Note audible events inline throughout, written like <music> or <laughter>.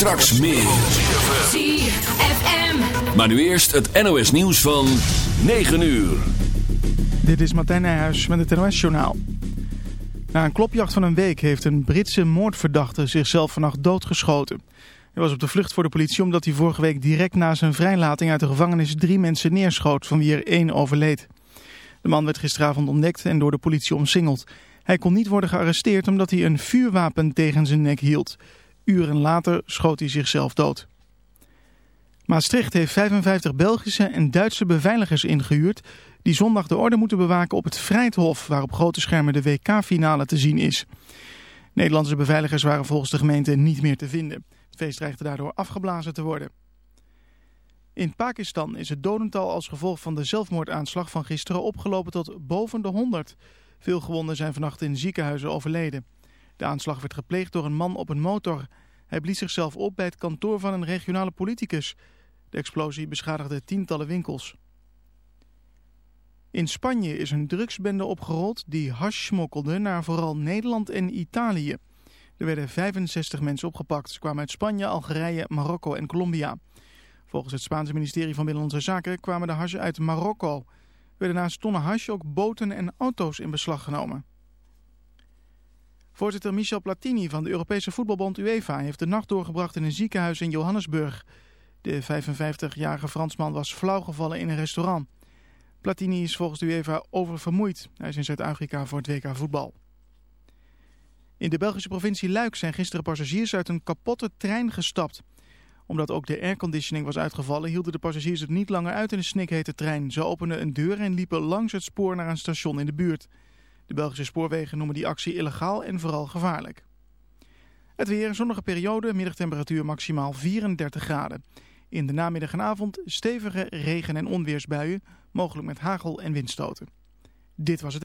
Straks meer. ZFM. Maar nu eerst het NOS nieuws van 9 uur. Dit is Martijn Nijhuis met het NOS-journaal. Na een klopjacht van een week heeft een Britse moordverdachte zichzelf vannacht doodgeschoten. Hij was op de vlucht voor de politie omdat hij vorige week direct na zijn vrijlating uit de gevangenis drie mensen neerschoot, van wie er één overleed. De man werd gisteravond ontdekt en door de politie omsingeld. Hij kon niet worden gearresteerd omdat hij een vuurwapen tegen zijn nek hield. Uren later schoot hij zichzelf dood. Maastricht heeft 55 Belgische en Duitse beveiligers ingehuurd... die zondag de orde moeten bewaken op het Vrijthof... waar op grote schermen de WK-finale te zien is. Nederlandse beveiligers waren volgens de gemeente niet meer te vinden. Het feest dreigde daardoor afgeblazen te worden. In Pakistan is het dodental als gevolg van de zelfmoordaanslag van gisteren opgelopen tot boven de 100. Veel gewonden zijn vannacht in ziekenhuizen overleden. De aanslag werd gepleegd door een man op een motor. Hij blies zichzelf op bij het kantoor van een regionale politicus. De explosie beschadigde tientallen winkels. In Spanje is een drugsbende opgerold die hash smokkelde naar vooral Nederland en Italië. Er werden 65 mensen opgepakt. Ze kwamen uit Spanje, Algerije, Marokko en Colombia. Volgens het Spaanse ministerie van Binnenlandse Zaken kwamen de hash uit Marokko. Er werden naast tonnen hash ook boten en auto's in beslag genomen. Voorzitter Michel Platini van de Europese voetbalbond UEFA heeft de nacht doorgebracht in een ziekenhuis in Johannesburg. De 55-jarige Fransman was flauwgevallen in een restaurant. Platini is volgens de UEFA oververmoeid. Hij is in Zuid-Afrika voor het WK voetbal. In de Belgische provincie Luik zijn gisteren passagiers uit een kapotte trein gestapt. Omdat ook de airconditioning was uitgevallen, hielden de passagiers het niet langer uit in een snikhete trein. Ze openden een deur en liepen langs het spoor naar een station in de buurt. De Belgische spoorwegen noemen die actie illegaal en vooral gevaarlijk. Het weer, zonnige periode, middagtemperatuur maximaal 34 graden. In de namiddag en avond stevige regen- en onweersbuien, mogelijk met hagel en windstoten. Dit was het.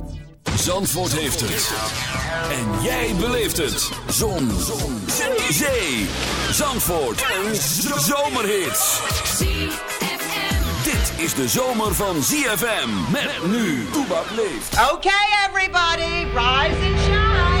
Zandvoort heeft het. En jij beleeft het. Zon. Zon. Zee. Zandvoort. Een zomerhit. Dit is de zomer van ZFM. Met nu. Toebak leeft. Okay, everybody, rise and shine.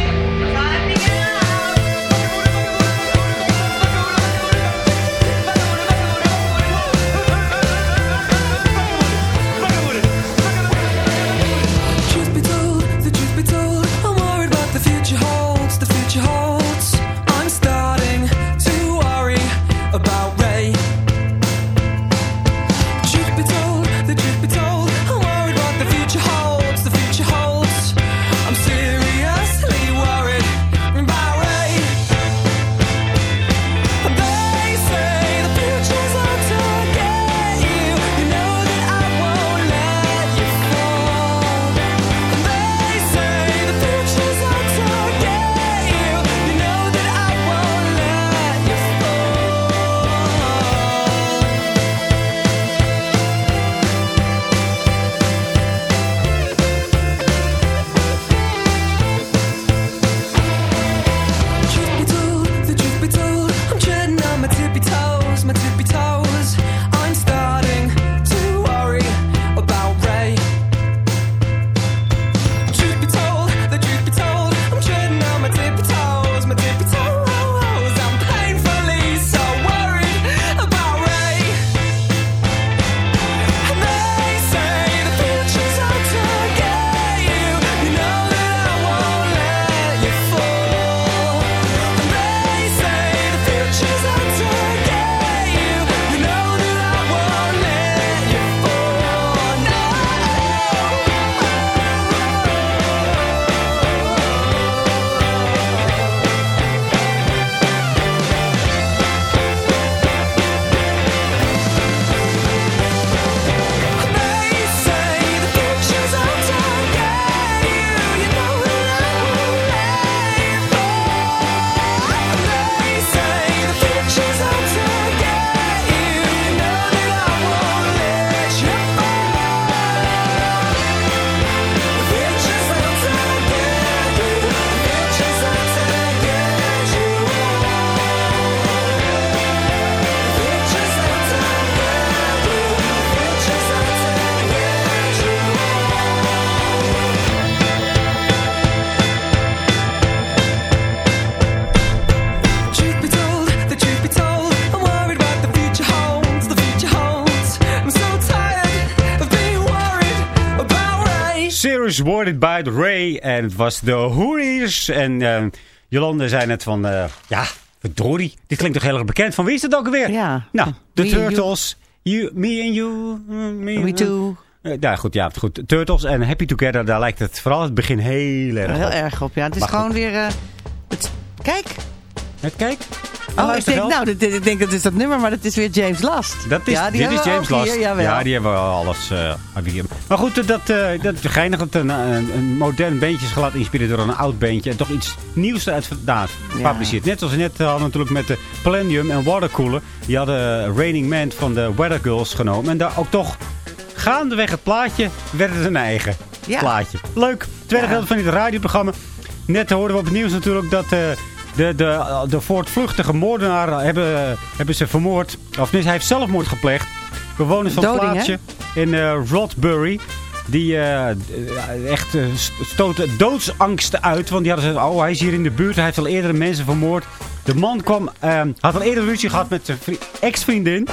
Was Warded by the Ray. En het was de Hoories. En eh, Jolande zei net van, eh, ja, verdorie. Dit klinkt toch heel erg bekend. Van wie is het ook alweer? Ja. Nou, de. Turtles. You, me and you. Me, Me too. Eh, ja, goed, ja, goed. Turtles en Happy Together, daar lijkt het vooral het begin heel erg Heel op. erg op, ja. Het is Maar gewoon goed. weer... eh, het, kijk. Kijk. Oh, ik denk, wel. nou, dit, ik denk dat is dat nummer, maar dat is weer James Last. Dat is, ja, die dit is James Last. Hier, ja, die hebben we al alles. hier. Maar goed, eh, dat, eh dat is geinig. dat Een, modern bandje is gelaten inspireren door een oud bandje. En toch iets nieuws eruit vandaan gepubliceerd. Net zoals we net hadden natuurlijk met de Palladium en Watercooler. Die hadden Raining Man van de Weather Girls genomen. En daar ook toch gaandeweg het plaatje werd het een eigen Ja. plaatje. Leuk. Tweede Ja. gedeelte van dit radioprogramma. Net hoorden we op het nieuws natuurlijk dat de, de, de voortvluchtige moordenaar hebben, hebben ze vermoord. Of nee, hij heeft zelfmoord gepleegd. Bewoners van het Doding, plaatsje in eh Rodbury. Die eh, eh, echt eh, st- stoten doodsangsten uit. Want die hadden gezegd, oh hij is hier in de buurt. Hij heeft al eerder mensen vermoord. De man kwam, eh, had al eerder ruzie gehad met zijn vri- ex-vriendin.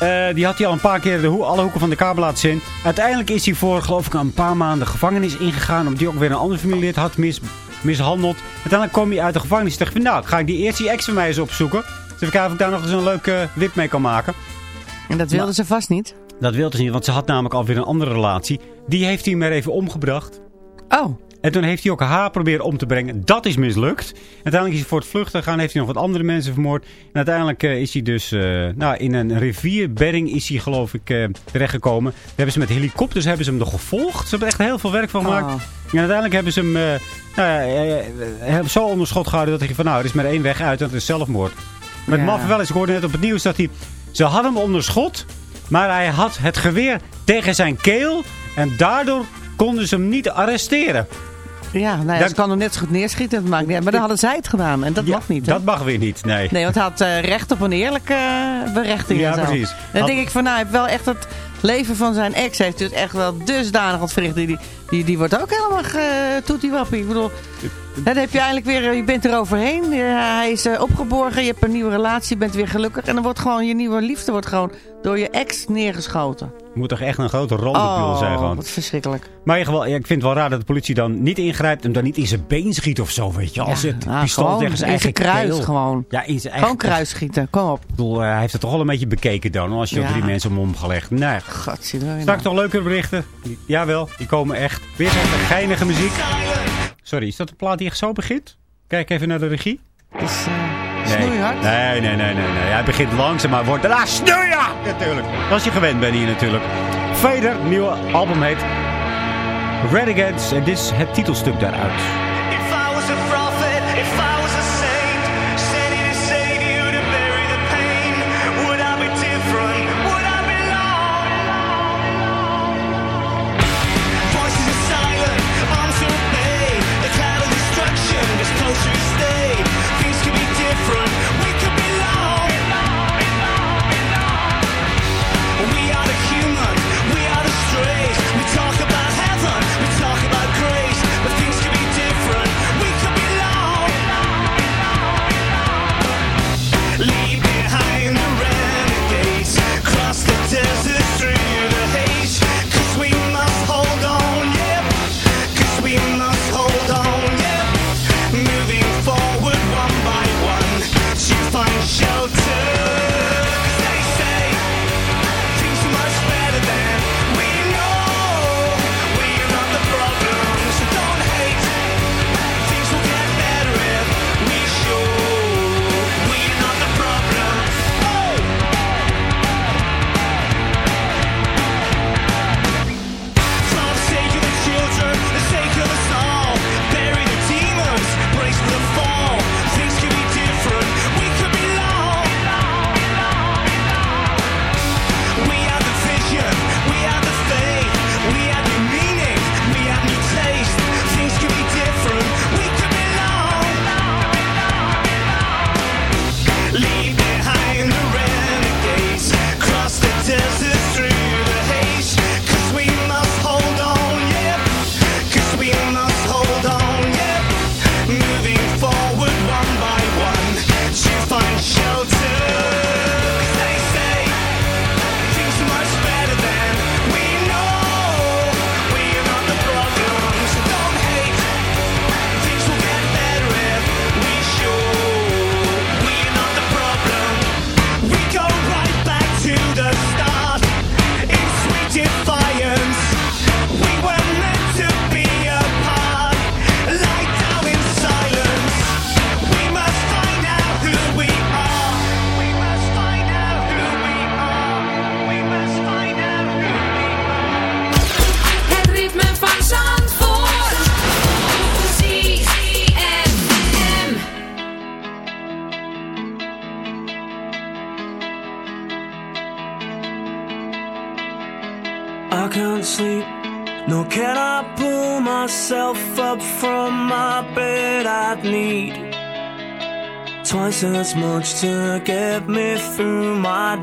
Eh, die had hij al een paar keer de hoe- alle hoeken van de kamer laten zien. Uiteindelijk is hij voor, geloof ik, een paar maanden gevangenis ingegaan. Omdat hij ook weer een andere familielid had mis, mishandeld. Uiteindelijk kwam hij uit de gevangenis en dacht van, nou, ga ik die eerst die ex van mij eens opzoeken. Dus even kijken of ik daar nog eens een leuke wip mee kan maken. En dat wilden ze vast niet. Dat wilde ze niet, want ze had namelijk alweer een andere relatie. Die heeft hij maar even omgebracht. Oh, En toen heeft hij ook haar proberen om te brengen. Dat is mislukt. Uiteindelijk is hij voor het vluchten gegaan. Heeft hij nog wat andere mensen vermoord. En uiteindelijk eh, is hij dus eh, nou, in een rivierbedding is hij geloof ik eh, terechtgekomen. Daar hebben ze met helikopters hebben ze hem nog gevolgd. Ze hebben er echt heel veel werk van gemaakt. Oh. En uiteindelijk hebben ze hem nou zo onder schot gehouden dat hij van nou, er is maar één weg uit en dat is zelfmoord. Het Ja. maffe wel is, ik hoorde net op het nieuws dat hij... Ze hadden hem onder schot, maar hij had het geweer tegen zijn keel. En daardoor konden ze hem niet arresteren. ja, nou ja, Dat- ze kan hem net zo goed neerschieten. Dat maakt niet uit. Maar dan hadden zij het gedaan. En dat Ja, mag niet. hè? Dat mag weer niet, nee. Nee, want hij had eh, recht op een eerlijke eh, berechting. Ja, en zo. precies. Dan Had- denk ik van, nou, hij heeft wel echt het leven van zijn ex heeft dus echt wel dusdanig ontwricht. Die, die, die, die wordt ook helemaal toetiewappie. Ik bedoel, dan heb je eigenlijk weer, je bent er overheen. Hij is eh, opgeborgen, je hebt een nieuwe relatie, je bent weer gelukkig. En dan wordt gewoon je nieuwe liefde wordt gewoon door je ex neergeschoten. moet toch echt een grote rondepiel zijn Oh, gewoon. wat verschrikkelijk. Maar in ieder geval, ja, ik vind het wel raar dat de politie dan niet ingrijpt en dan niet in zijn been schiet of zo, weet je. Als Ja, het ah, pistool tegen zijn eigen zijn kruis keel. gewoon. Ja, in zijn Gewoon eigen kruisschieten, kom op. Ik bedoel, eh, hij heeft het toch al een beetje bekeken dan, als je Ja. drie mensen om omgelegd. Nee, Godzijdank. straks nog leuke berichten. Jawel, die komen echt. Weer zo'n geinige muziek. Sorry, is dat een plaat die echt zo begint? Kijk even naar de regie. Dus, eh, Nee. snoeihard. Nee, nee, nee, nee, nee. Hij begint langzaam, maar wordt daarna snoeihard. Natuurlijk. Als je gewend bent hier natuurlijk. Vader, nieuwe album heet Red Against. En dit is het titelstuk daaruit.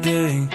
doing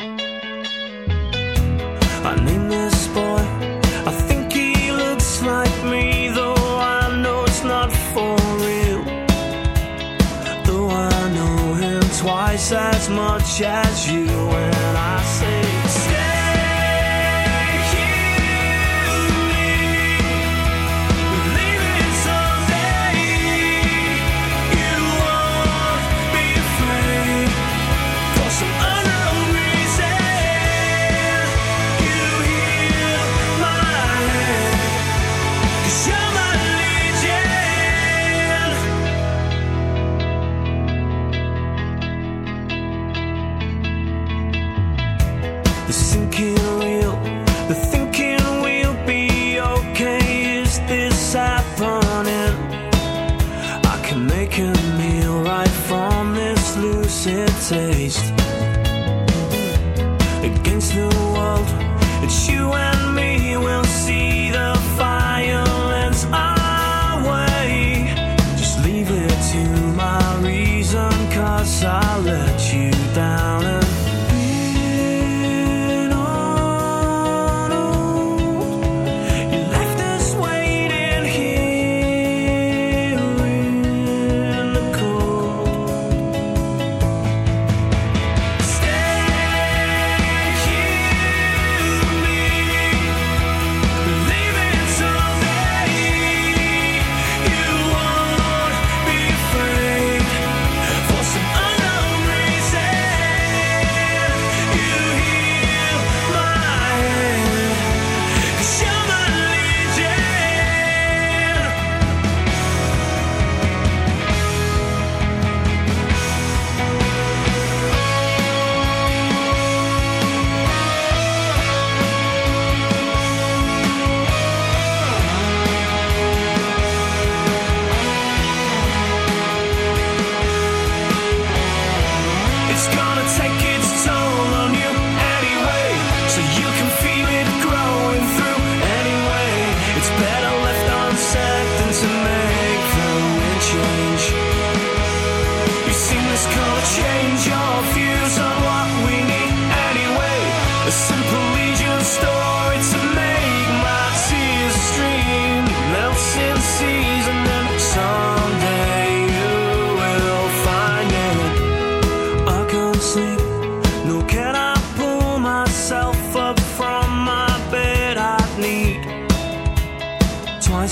happening? I can make a meal right from this lucid taste. Against the world, it's you and me. We'll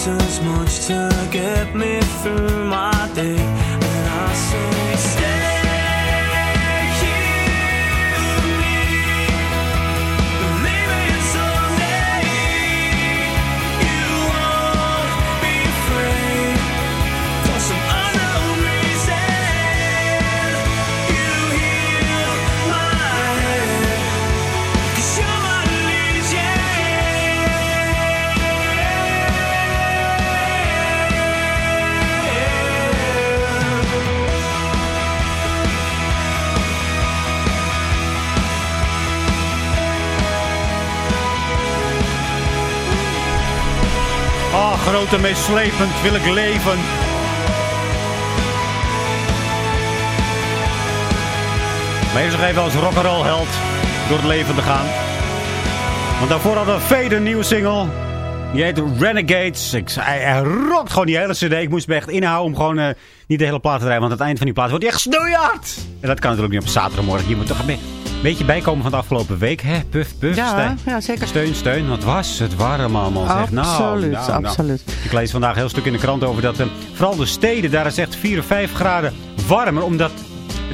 as much to get me through my day. Groot en meeslepend wil ik leven. Nog even als rock'n'roll held door het leven te gaan. Want daarvoor hadden we Fade, een nieuwe single. Die heet Renegades. Ik, hij, hij gewoon die hele cd. Ik moest me echt inhouden om gewoon eh, niet de hele plaat te draaien. Want aan het eind van die plaat wordt hij echt snoeihard. En dat kan natuurlijk niet op zaterdagmorgen. Je moet toch een be- beetje bijkomen van de afgelopen week. Hè? Puff, Ja, steun. ja, zeker. Steun, steun. Wat was het warm allemaal. Zeg. Nou, Absoluut, nou, nou. absoluut. Ik lees vandaag een heel stuk in de krant over dat... eh, vooral de steden, daar is echt 4 of 5 graden warmer. Omdat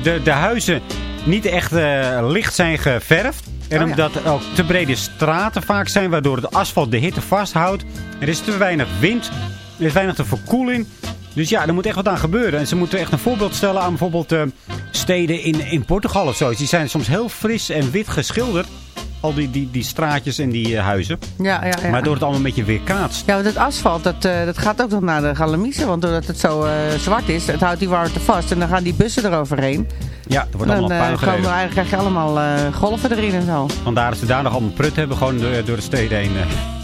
de, de huizen niet echt eh, licht zijn geverfd. En Oh omdat er ook te brede straten vaak zijn, waardoor het asfalt de hitte vasthoudt. Er is te weinig wind, er is weinig de verkoeling. Dus ja, er moet echt wat aan gebeuren. En ze moeten echt een voorbeeld stellen aan bijvoorbeeld eh, steden in, in Portugal of zo. Die zijn soms heel fris en wit geschilderd. Al die, die, die straatjes en die eh, huizen. Ja, ja, ja. Maar door het allemaal een beetje weerkaatst. Ja, want het asfalt, dat, eh, dat gaat ook nog naar de galamiezen. Want doordat het zo zwart is, het houdt die warmte vast. En dan gaan die bussen eroverheen. Ja, er wordt dan allemaal puin gereden. eigenlijk krijg je allemaal golven erin en zo. Vandaar dat ze daar nog allemaal prut hebben, gewoon door, door de steden heen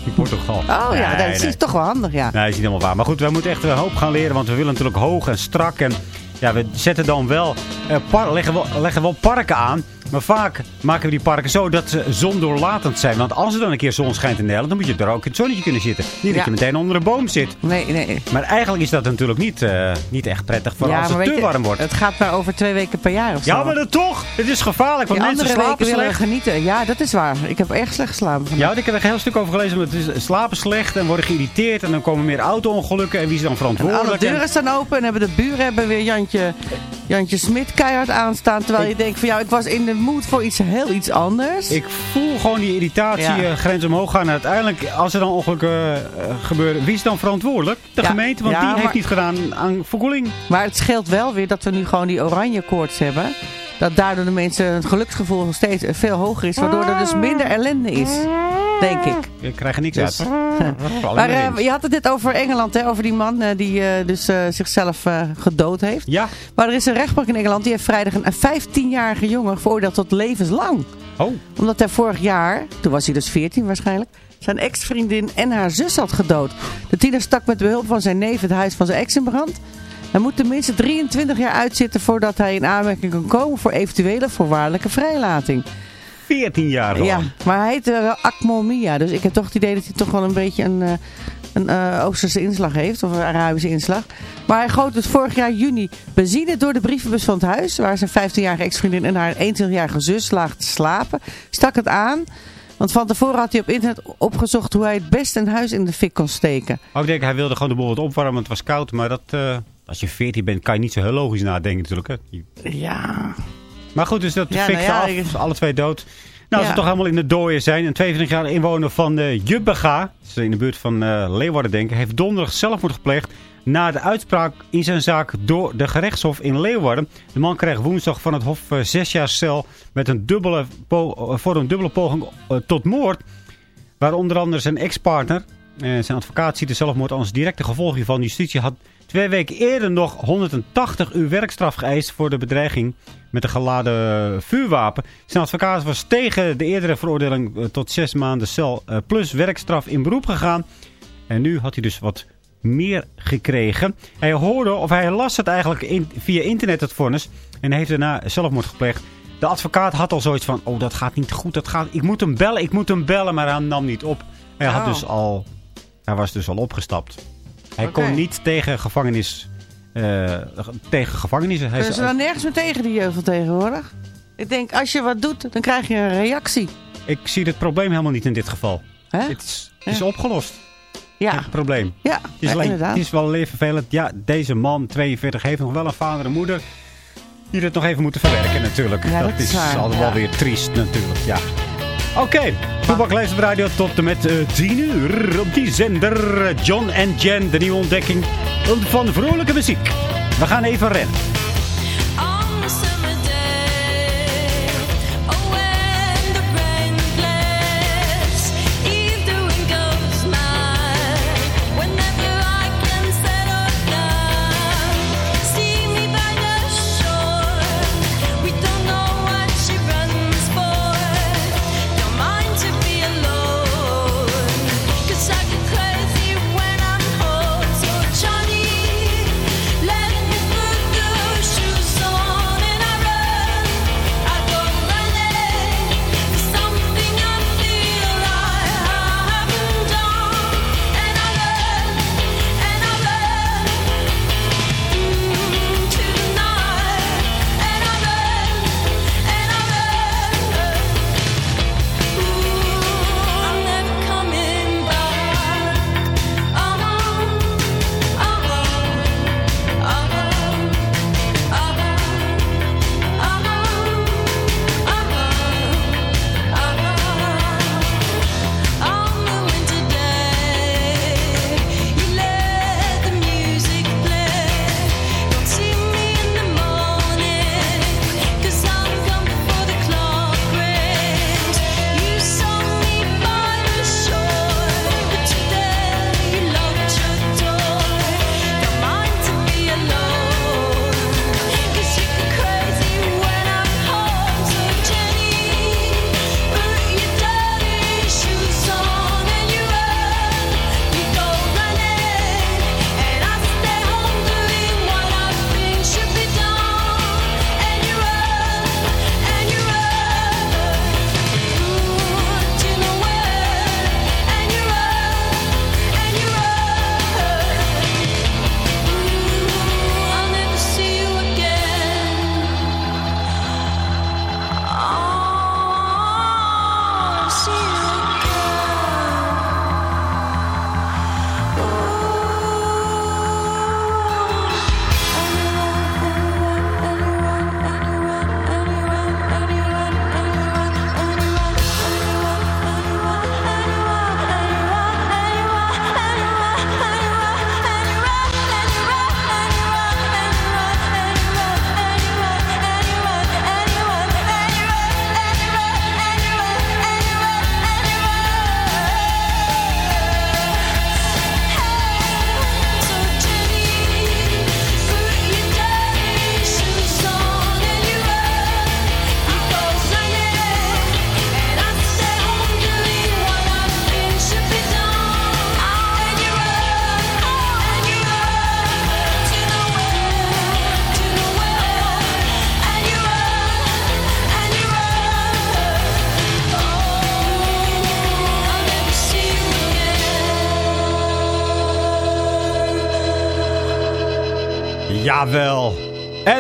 in Portugal. Oh ja, Nee, dat is toch wel handig, ja. Nee, is niet helemaal waar. Maar goed, wij moeten echt een hoop gaan leren, want we willen natuurlijk hoog en strak. En ja, we zetten dan wel, eh, leggen, wel leggen wel parken aan. Maar vaak maken we die parken zo dat ze zondoorlatend zijn. Want als er dan een keer zon schijnt in Nederland, dan moet je er ook in het zonnetje kunnen zitten. Niet dat je meteen onder een boom zit. Nee, nee. Maar eigenlijk is dat natuurlijk niet, eh, niet echt prettig voor als het te je, warm wordt. Het gaat maar over twee weken per jaar of zo. Ja, maar dan toch! Het is gevaarlijk, want Die mensen andere slapen slecht. genieten. Ja, dat is waar. Ik heb erg slecht geslapen vandaag. Ja, ik heb er een heel stuk over gelezen. Het is slapen slecht en worden geïrriteerd. En dan komen meer auto-ongelukken. En wie is dan En alle verantwoordelijk? En- deuren staan open en hebben de buren hebben weer Jantje, Jantje Smit keihard aanstaan. Terwijl je denkt van ja, ik was in de mood voor iets heel iets anders. Ik voel gewoon die irritatie Ja. eh, grens omhoog gaan. En uiteindelijk, als er dan ongelukken eh, gebeuren, wie is dan verantwoordelijk? De Ja. gemeente, want Ja, die heeft niet gedaan aan verkoeling. Maar het scheelt wel weer dat we nu gewoon die oranje koorts hebben. Dat daardoor de mensen het geluksgevoel nog steeds eh, veel hoger is. Waardoor er dus minder ellende is. Denk ik. Je krijgt er niks Dus- uit. <laughs> Maar eh, je had het net over Engeland, hè, over die man eh, die eh, dus eh, zichzelf eh, gedood heeft. Ja. Maar er is een rechtbank in Engeland die heeft vrijdag een 15-jarige jongen veroordeeld tot levenslang. Oh. Omdat hij vorig jaar, toen was hij dus 14 waarschijnlijk, zijn ex-vriendin en haar zus had gedood. De tiener stak met behulp van zijn neef het huis van zijn ex in brand. Hij moet tenminste 23 jaar uitzitten voordat hij in aanmerking kan komen voor eventuele voorwaardelijke vrijlating. 14 jaar lang. Ja, maar hij heet eh, wel Akmal Mia. Dus ik heb toch het idee dat hij toch wel een beetje een, eh, een eh, Oosterse inslag heeft. Of een Arabische inslag. Maar hij goot dus vorig jaar juni benzine door de brievenbus van het huis. Waar zijn 15-jarige ex-vriendin en haar 21-jarige zus lagen te slapen. Stak het aan. Want van tevoren had hij op internet opgezocht hoe hij het best een huis in de fik kon steken. Oh, ik denk, hij wilde gewoon de boel wat opwarmen, want het was koud. Maar dat, eh, als je 14 bent, kan je niet zo heel logisch nadenken natuurlijk. Hè. Ja. Maar goed, dus dat Ja, nou ja, af. ik- Alle twee dood. Nou, Ja. we toch helemaal in de dooien zijn. Een 22-jarige inwoner van uh, Jubbega, in de buurt van eh, Leeuwarden denk ik, heeft donderdag zelfmoord gepleegd na de uitspraak in zijn zaak door de gerechtshof in Leeuwarden. De man kreeg woensdag van het hof eh, zes jaar cel met een dubbele voor een dubbele poging tot moord. Waar onder andere zijn ex-partner, zijn advocaat ziet de zelfmoord als directe gevolg hiervan. Justitie had twee weken eerder nog 180 uur werkstraf geëist voor de bedreiging met een geladen vuurwapen. Zijn advocaat was tegen de eerdere veroordeling eh, tot zes maanden cel eh, plus werkstraf in beroep gegaan. En nu had hij dus wat meer gekregen. Hij hoorde, of hij las het eigenlijk in, via internet het vonnis. En heeft daarna zelfmoord gepleegd. De advocaat had al zoiets van, oh dat gaat niet goed. Dat gaat, ik moet hem bellen, ik moet hem bellen. Maar hij nam niet op. Hij, had Oh. dus al, hij was dus al opgestapt. Hij kon niet tegen gevangenis... eh, tegen gevangenissen. Hij Kunnen ze dan nergens meer tegen die jeugd van tegenwoordig? Ik denk, als je wat doet, dan krijg je een reactie. ik zie het probleem helemaal niet in dit geval. Hè? Het is, is opgelost. Ja, Het probleem. ja, Het is, ja, alleen, het is wel even vervelend. Ja, deze man, 42, heeft nog wel een vader en moeder. Die het nog even moeten verwerken natuurlijk. Ja, dat, dat is is waar, altijd ja. wel weer triest natuurlijk. Ja. Oké, de radio tot en met eh 10 uur op die zender. eh, John en Jen, de nieuwe ontdekking van vrolijke muziek. We gaan even rennen.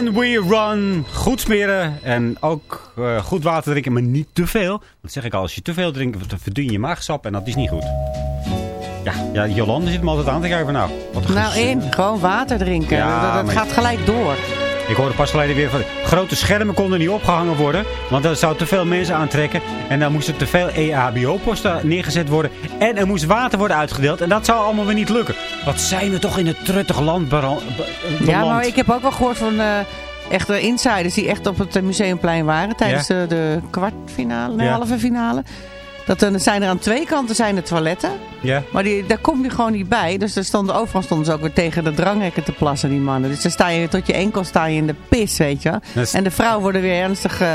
En we run. Goed smeren. En ook eh, goed water drinken, maar niet te veel. Dat zeg ik al. Als je te veel drinkt, dan verdun je maagsap. En dat is niet goed. Ja, ja Jolande zit me altijd aan te kijken van nou. Wat een Nou, één, gewoon water drinken. Ja, dat gaat gelijk door. Ik hoorde pas geleden weer van grote schermen konden niet opgehangen worden. Want dat zou te veel mensen aantrekken. En dan moesten te veel EHBO-posten neergezet worden. En er moest water worden uitgedeeld. En dat zou allemaal weer niet lukken. Wat zijn we toch in het truttig land be- Ja, maar ik heb ook wel gehoord van eh echte insiders die echt op het eh, museumplein waren tijdens Ja. de, de kwartfinale, nee, Ja. halve finale. Dat er zijn er aan twee kanten zijn de toiletten. Ja. Maar die, daar kom je gewoon niet bij. Dus er stonden overal stonden ze ook weer tegen de dranghekken te plassen, die mannen. Dus dan sta je tot je enkel sta je in de pis, weet je. is- En de vrouwen worden weer ernstig eh,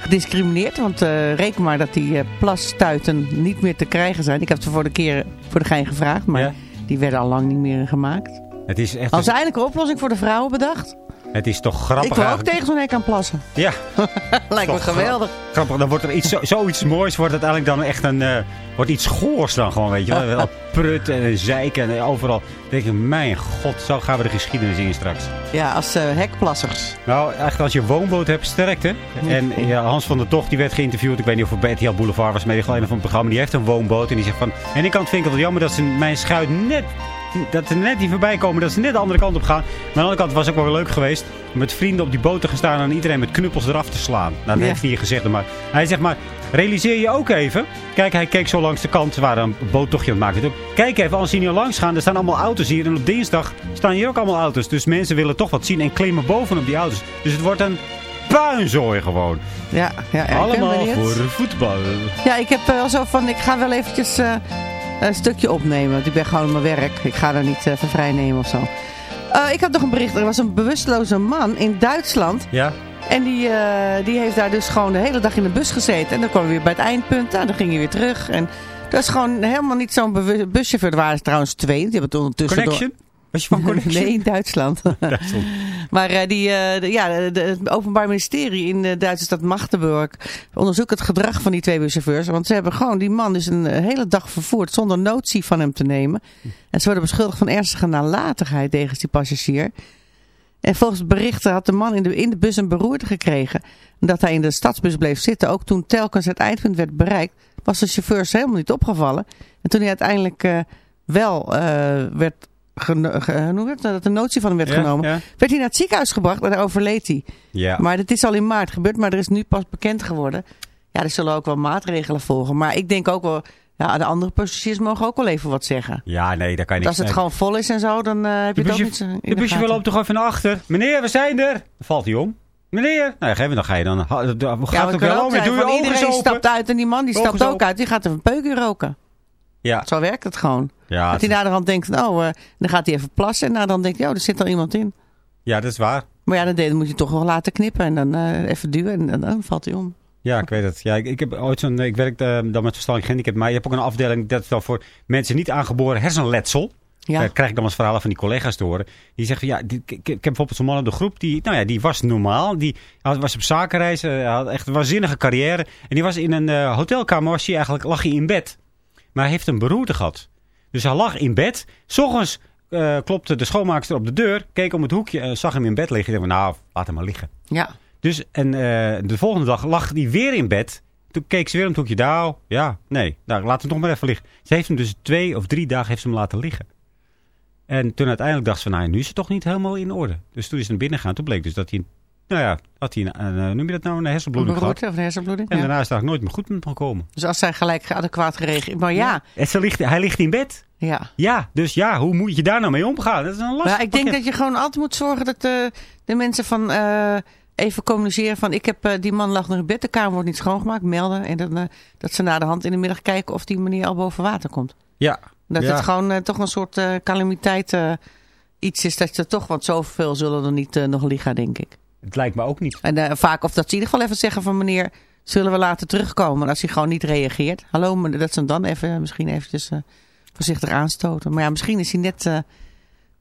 gediscrimineerd. Want eh, reken maar dat die plasstuiten niet meer te krijgen zijn. Ik heb ze voor de keer voor de gein gevraagd, maar Ja. die werden al lang niet meer gemaakt. Het is echt... Als eindelijk een oplossing voor de vrouwen bedacht. Het is toch grappig Ik wil ook eigenlijk. tegen zo'n hek aan plassen. Ja, <laughs> Lijkt me geweldig. grappig. Dan wordt er iets, zo, zoiets moois. Wordt uiteindelijk dan echt een... eh, wordt iets goors dan gewoon, weet je wel. <laughs> Wel Prut en zeiken en overal. Dan denk ik, mijn god, zo gaan we de geschiedenis in straks. Ja, als eh, hekplassers. Nou, echt als je een woonboot hebt, sterkte. En ja, Hans van der Tocht, die werd geïnterviewd. Ik weet niet of het bij RTL Boulevard was, maar die van het programma. Die heeft een woonboot en die zegt van... En ik kan het vind ik het wel jammer dat ze mijn schuit net... Dat ze net niet voorbij komen, dat ze net de andere kant op gaan. Maar aan de andere kant was het ook wel leuk geweest. Met vrienden op die boot te gaan staan en iedereen met knuppels eraf te slaan. Nou, dat Ja. heeft hij hier gezegd. Maar hij zegt maar, realiseer je ook even. Kijk, hij keek zo langs de kant. Waren een boottochtje aan het maken. Kijk even, als ze hier langs gaan, er staan allemaal auto's hier. En op dinsdag staan hier ook allemaal auto's. Dus mensen willen toch wat zien en klimmen bovenop die auto's. Dus het wordt een puinzooi gewoon. Ja, ja, ja, Allemaal voor voetbal. Ja, ik heb wel zo van, ik ga wel eventjes eh, een stukje opnemen. Want ik ben gewoon op mijn werk. Ik ga er niet even vrij nemen of zo. Eh, ik had nog een bericht. Er was een bewusteloze man in Duitsland. Ja? En die, eh, die heeft daar dus gewoon de hele dag in de bus gezeten. En dan kwam hij weer bij het eindpunt. Nou, dan ging hij weer terug. En dat is gewoon helemaal niet zo'n buschauffeur. Er waren trouwens twee. Die hebben het ondertussen... Connection? Was je van <laughs> Connection? Nee, in Duitsland. <laughs> Duitsland. Maar eh, die, eh, de- ja, het Openbaar Ministerie in de Duitse stad Magdeburg onderzoekt het gedrag van die twee buschauffeurs. Want ze hebben gewoon die man dus een eh, hele dag vervoerd zonder notie van hem te nemen. En ze worden beschuldigd van ernstige nalatigheid tegen die passagier. En volgens berichten had de man in de, in de bus een beroerte gekregen. En dat hij in de stadsbus bleef zitten. Ook toen telkens het eindpunt werd bereikt, was de chauffeurs helemaal niet opgevallen. En toen hij uiteindelijk eh, wel eh, werd geno- ge- hoe noem je het? dat de notie van hem werd Ja, genomen, ja. werd hij naar het ziekenhuis gebracht en daar overleed hij. Ja. Maar dit is al in maart gebeurd, maar er is nu pas bekend geworden. Ja, er zullen ook wel maatregelen volgen. Maar ik denk ook wel, ja, de andere passagiers mogen ook wel even wat zeggen. Ja, nee, daar kan je Want niks als het gewoon vol is en zo, dan eh, heb je De het ook busje, niet in de de busje loopt toch even naar achter. Meneer, we zijn er. Dan valt hij om. Meneer. Nou, geef me dan ga je dan. ha- Gaat Ja, het wel om. Doe je iedereen open. stapt uit en die man die stapt ook open. uit. Die gaat even een peukje roken. Ja. Zo werkt het gewoon. Ja, dat hij naar de hand denkt, oh, eh, dan gaat hij even plassen. En nou, dan denkt hij, oh, er zit al iemand in. ja, dat is waar. Maar ja, dan, dan moet je toch wel laten knippen en dan eh, even duwen en, en dan valt hij om. Ja, ik weet het. Ja, ik, ik heb ooit zo'n. Ik werk eh, dan met verstandelijk gehandicapt. Maar je hebt ook een afdeling. Dat is dan voor mensen niet aangeboren hersenletsel. Ja. Daar krijg ik dan eens verhalen van die collega's te horen. Die zeggen van ja, die, ik, ik heb bijvoorbeeld zo'n man in de groep. Die, nou ja, die was normaal. Die had, was op zakenreis. eh, had echt een waanzinnige carrière. En die was in een eh, hotelkamer. Was hij eigenlijk, lag hij in bed. Maar hij heeft een beroerte gehad. Dus hij lag in bed. S ochtends eh, klopte de schoonmaakster op de deur. Keek om het hoekje. en zag hem in bed liggen. Ik dacht, nou, laat hem maar liggen. Ja. Dus en eh, de volgende dag lag hij weer in bed. Toen keek ze weer om het hoekje. Nou, ja, nee. Nou, laat hem toch maar even liggen. Ze heeft hem dus twee of drie dagen heeft ze hem laten liggen. En toen uiteindelijk dacht ze van, nou, nu is het toch niet helemaal in orde. Dus toen is ze naar binnen gegaan. Toen bleek dus dat hij, nou ja, had hij een, een, eh, noem je dat nou, een hersenbloeding gehad. of een hersenbloeding. En ja. daarna is het eigenlijk nooit meer goed met hem gekomen. Dus als zij gelijk adequaat gereageerd. Maar ja, ze ligt, hij ligt in bed. ja. Ja, dus ja, hoe moet je daar nou mee omgaan? Dat is een lastig Maar ja, ik denk pakket. dat je gewoon altijd moet zorgen dat de, de mensen van eh, even communiceren van ik heb eh, die man lag nog in bed, de kamer wordt niet schoongemaakt, melden en dan, eh, dat ze na de hand in de middag kijken of die meneer al boven water komt. Ja, Dat ja. het gewoon eh, toch een soort eh, calamiteit eh, iets is dat ze toch, want zoveel zullen er niet eh, nog liggen, denk ik. Het lijkt me ook niet. En eh, vaak of dat ze in ieder geval even zeggen van meneer, zullen we later terugkomen? En als hij gewoon niet reageert, hallo, meneer, dat ze hem dan even misschien eventjes eh, voorzichtig aanstoten. Maar ja, misschien is hij net eh,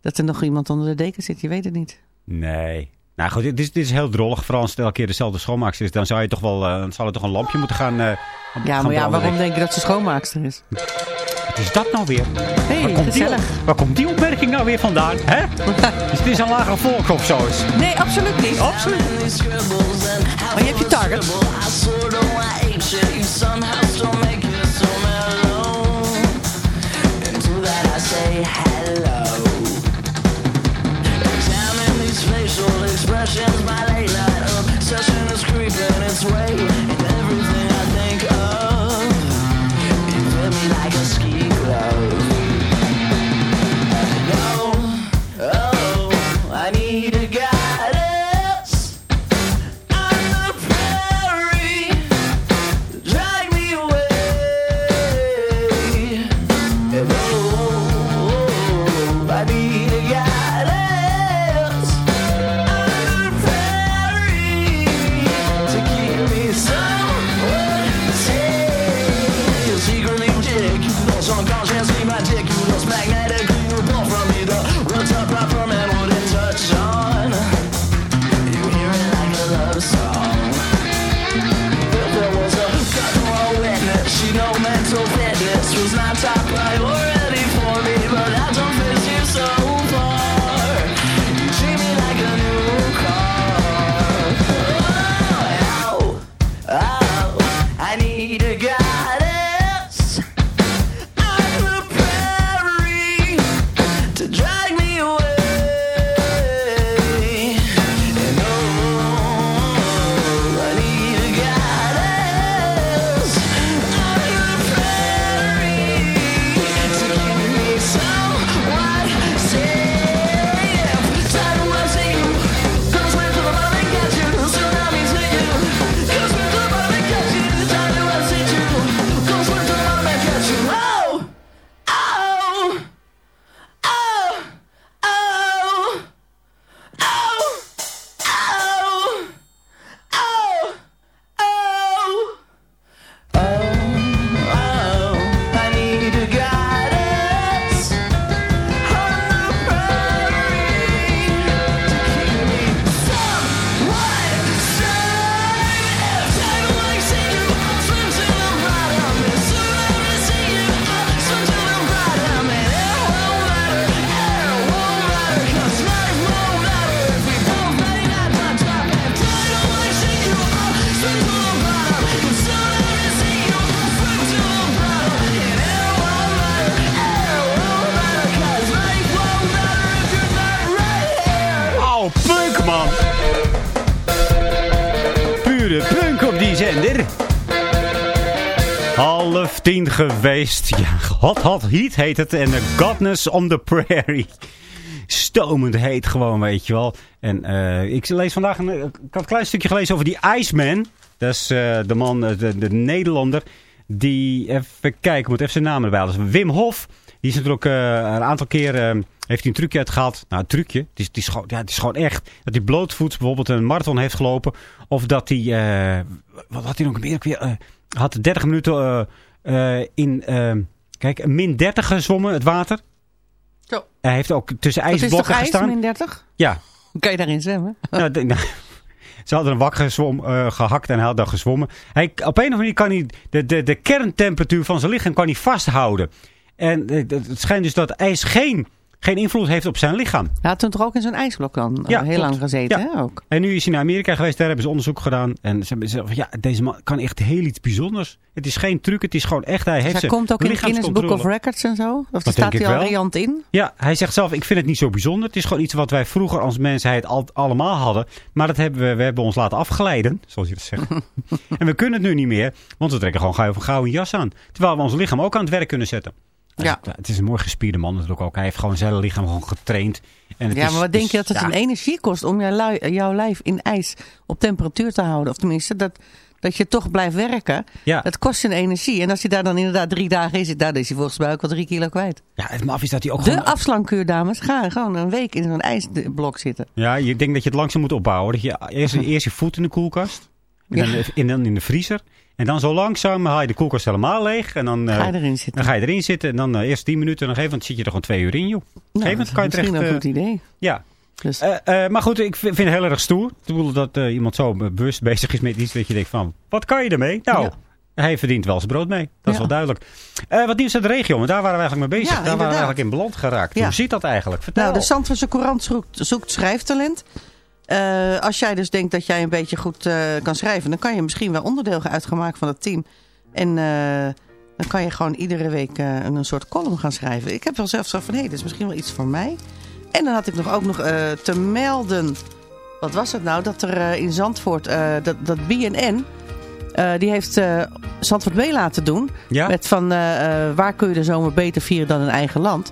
dat er nog iemand onder de deken zit, je weet het niet. Nee. Nou goed, dit is, dit is heel drollig. Vooral als het elke keer dezelfde schoonmaakster is. Dan zou je toch wel, dan zal er toch een lampje moeten gaan, Ja, gaan maar ja, waarom denk je dat ze schoonmaakster is? Wat is dat nou weer? Hey, waar, komt die, gezellig. op- waar komt die opmerking nou weer vandaan? Hè? Dus <laughs> het is een lagere volk of zo. is. Nee, absoluut niet. Absoluut. Maar je hebt je target. Expressions by late I need a guidance. Geweest. Ja, hot hot heat heet het. En godness on the prairie. Stomend heet gewoon, weet je wel. En eh, ik lees vandaag een, ik had een klein stukje gelezen over die Iceman. Dat is eh, de man, eh, de, de Nederlander. Die, even kijken, moet even zijn naam erbij halen. Wim Hof. Die is natuurlijk een aantal keer, heeft hij een trucje uitgehaald. Nou, een trucje. Het is, het, is gewoon, ja, het is gewoon echt. Dat hij blootvoets bijvoorbeeld een marathon heeft gelopen. Of dat hij, wat had hij nog meer? Had 30 minuten in, eh, kijk, min 30 gezwommen, het water. Zo. Hij heeft ook tussen Dat is toch ijsblokken ijs, gestaan. min 30? Ja, Kan je daarin zwemmen? <laughs> nou, de- nou, <laughs> ze hadden een wak gezwom, eh, gehakt en hij had dan gezwommen. Hij, op een of andere manier kan hij de, de, de kerntemperatuur van zijn lichaam kan hij vasthouden. En eh, het schijnt dus dat ijs geen, geen invloed heeft op zijn lichaam. Hij had toen toch ook in zo'n ijsblok dan eh, Ja, heel klopt. lang gezeten, Ja. hè, ook. En nu is hij naar Amerika geweest, daar hebben ze onderzoek gedaan. En ze hebben gezegd van ja, deze man kan echt heel iets bijzonders. Het is geen truc, het is gewoon echt. Hij heeft Dus hij zijn komt ook in het Guinness Book of. Records en zo? Of daar staat hij al riant in? Ja, hij zegt zelf, ik vind het niet zo bijzonder. Het is gewoon iets wat wij vroeger als mensheid al, allemaal hadden. Maar dat hebben we, we hebben ons laten afgeleiden, zoals je dat zegt. <laughs> en we kunnen het nu niet meer, want we trekken gewoon gauw een gouden jas aan. Terwijl we ons lichaam ook aan het werk kunnen zetten. Ja. Het is een mooi gespierde man natuurlijk ook. Hij heeft gewoon zijn lichaam gewoon getraind. En het Ja, is- maar wat denk je dat is- het ja, een energie kost om jouw, lui- jouw lijf in ijs op temperatuur te houden? Of tenminste, dat, dat je toch blijft werken. Ja. Dat kost een energie. En als hij daar dan inderdaad drie dagen in zit, daar is hij volgens mij ook wel drie kilo kwijt. Ja, het maf is dat hij ook De gewoon... afslankkuur, dames. Ga gewoon een week in zo'n ijsblok zitten. Ja, je denkt dat je het langzaam moet opbouwen. Dat je eerst, <laughs> eerst je voet in de koelkast. En dan, in, dan in de vriezer. En dan zo langzaam haal je de koelkast helemaal leeg. En dan, eh, Ga je erin zitten. dan ga je erin zitten. En dan eh, eerst 10 minuten. En dan gegeven zit je er gewoon twee uur in, joh. Nou, Gegeven kan je terecht... misschien een eh, goed idee. ja. Dus, Eh, eh, maar goed, ik vind het heel erg stoer. Ik bedoel dat eh, iemand zo bewust bezig is met iets dat je denkt van... Wat kan je ermee? Nou, Ja. Hij verdient wel zijn brood mee. Dat is wel duidelijk. Eh, wat nieuws uit de regio, want daar waren we eigenlijk mee bezig. Ja, daar waren we eigenlijk in beland geraakt. Hoe zit dat eigenlijk? Vertel. Nou, de Zandvoortse Courant zoekt, zoekt schrijftalent. Eh, als jij dus denkt dat jij een beetje goed eh, kan schrijven... dan kan je misschien wel onderdeel uitgemaakt van het team. En eh, dan kan je gewoon iedere week een, soort column gaan schrijven. Ik heb wel zelf zo van, hé, hey, dit is misschien wel iets voor mij. En dan had ik nog ook nog te melden... Wat was het nou? Dat er in Zandvoort, dat, dat BNN... die heeft Zandvoort mee laten doen. Ja? Met van waar kun je de zomer beter vieren dan in eigen land.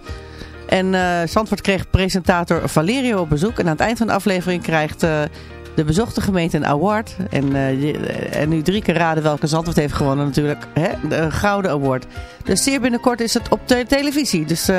En eh Zandvoort kreeg presentator Valerio op bezoek. En aan het eind van de aflevering krijgt eh, de bezochte gemeente een award. En, eh, en nu drie keer raden welke Zandvoort heeft gewonnen natuurlijk. Hè? De Gouden Award. Dus zeer binnenkort is het op de televisie. Dus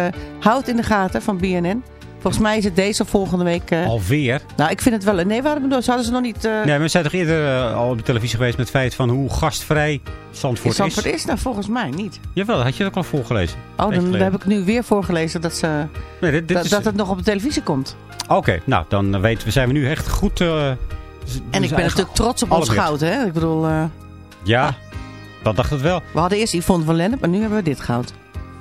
houd in de gaten van BNN. Volgens mij is het deze volgende week. eh, Alweer? Nou, ik vind het wel... Nee, we hadden, ze hadden ze nog niet... eh Nee, we zijn toch eerder eh, al op de televisie geweest met het feit van hoe gastvrij Zandvoort, Zandvoort is? is? Nou, volgens mij niet. Jawel, had je dat ook al voorgelezen? Oh, dan, dan heb ik nu weer voorgelezen dat, ze, Nee, dit, is... dat het nog op de televisie komt. Oké, nou, dan weten we, zijn we nu echt goed... En ik ben natuurlijk trots op ons goud, hè? Ik bedoel, Ja, dat dacht het wel. we hadden eerst Yvonne van Lennep, maar nu hebben we dit goud.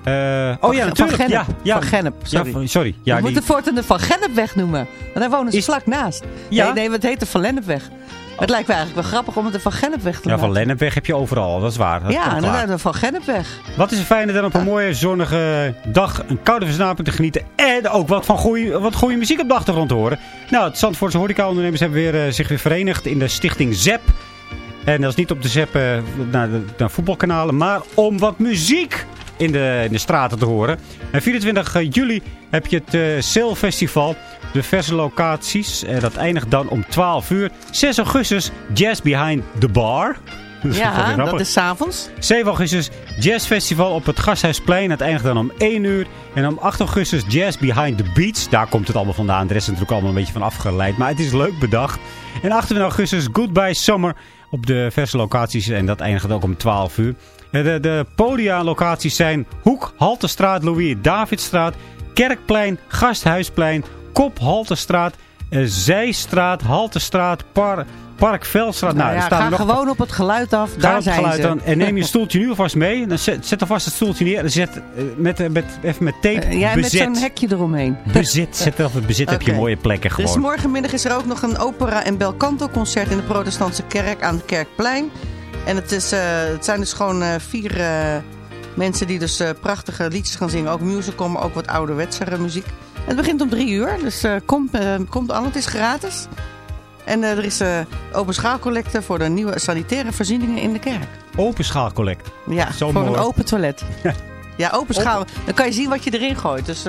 Eh, oh Van ja, natuurlijk. Van ja, Gennep. ja. Van Gennep, sorry. Ja, van- sorry. Ja, we die- moeten voortaan de Van Gennepweg noemen. Want daar wonen ze Is- vlak naast. Ja? Nee, nee, het heet de Van Lennepweg. Het lijkt me eigenlijk wel grappig om het de Van Gennepweg te ja, van. Lennepweg heb je overal, dat is waar. Dat Ja, inderdaad, Van Gennepweg. Wat is er fijner dan op een mooie zonnige dag een koude versnapering te genieten. En ook wat van goeie, wat goede muziek op de achtergrond te horen. Nou, het Zandvoortse horecaondernemers hebben weer, eh, zich weer verenigd in de stichting ZEP. En dat is niet op de ZEP eh, naar, de, naar voetbalkanalen, maar om wat muziek in de, in de straten te horen. En 24 juli heb je het eh Sail Festival. Diverse locaties. Eh, dat eindigt dan om 12 uur. 6 augustus, Jazz Behind the Bar. <laughs> Dat Ja, dat is s'avonds. 7 augustus Jazz Festival op het Gasthuisplein. Het eindigt dan om 1 uur. En om 8 augustus Jazz Behind the Beats. Daar komt het allemaal vandaan. De rest is natuurlijk allemaal een beetje van afgeleid. Maar het is leuk bedacht. En 28 augustus Goodbye Summer op de verse locaties. En dat eindigt ook om 12 uur. Eh, De, de podia-locaties zijn Hoek, Haltestraat, Louis-Davidstraat, Kerkplein, Gasthuisplein, Kop, Haltestraat, eh, Zijstraat, Haltestraat, Par, Park Veldstraat. Nou, ja, staan ga nog gewoon op het geluid af. Ga Daar op het zijn geluid ze. dan en neem je stoeltje nu alvast mee. Dan zet, zet alvast het stoeltje neer. En zet eh, met, met, even met tape Eh, ja, met bezet. zo'n hekje eromheen. <laughs> bezit. Zet even bezit. Heb je mooie plekken Dus gewoon. morgenmiddag is er ook nog een opera- en belcanto concert in de protestantse kerk aan het Kerkplein. En het, is, eh, het zijn dus gewoon eh, vier eh, mensen die dus prachtige liedjes gaan zingen. Ook musical, maar ook wat ouderwetsere muziek. En het begint om drie uur, dus komt komt aan. Het is gratis. En er is open schaalcollecte voor de nieuwe sanitaire voorzieningen in de kerk. Open schaalcollect. Ja, Zo voor mooi. een open toilet. <laughs> Ja, open schaal. Dan kan je zien wat je erin gooit. Dus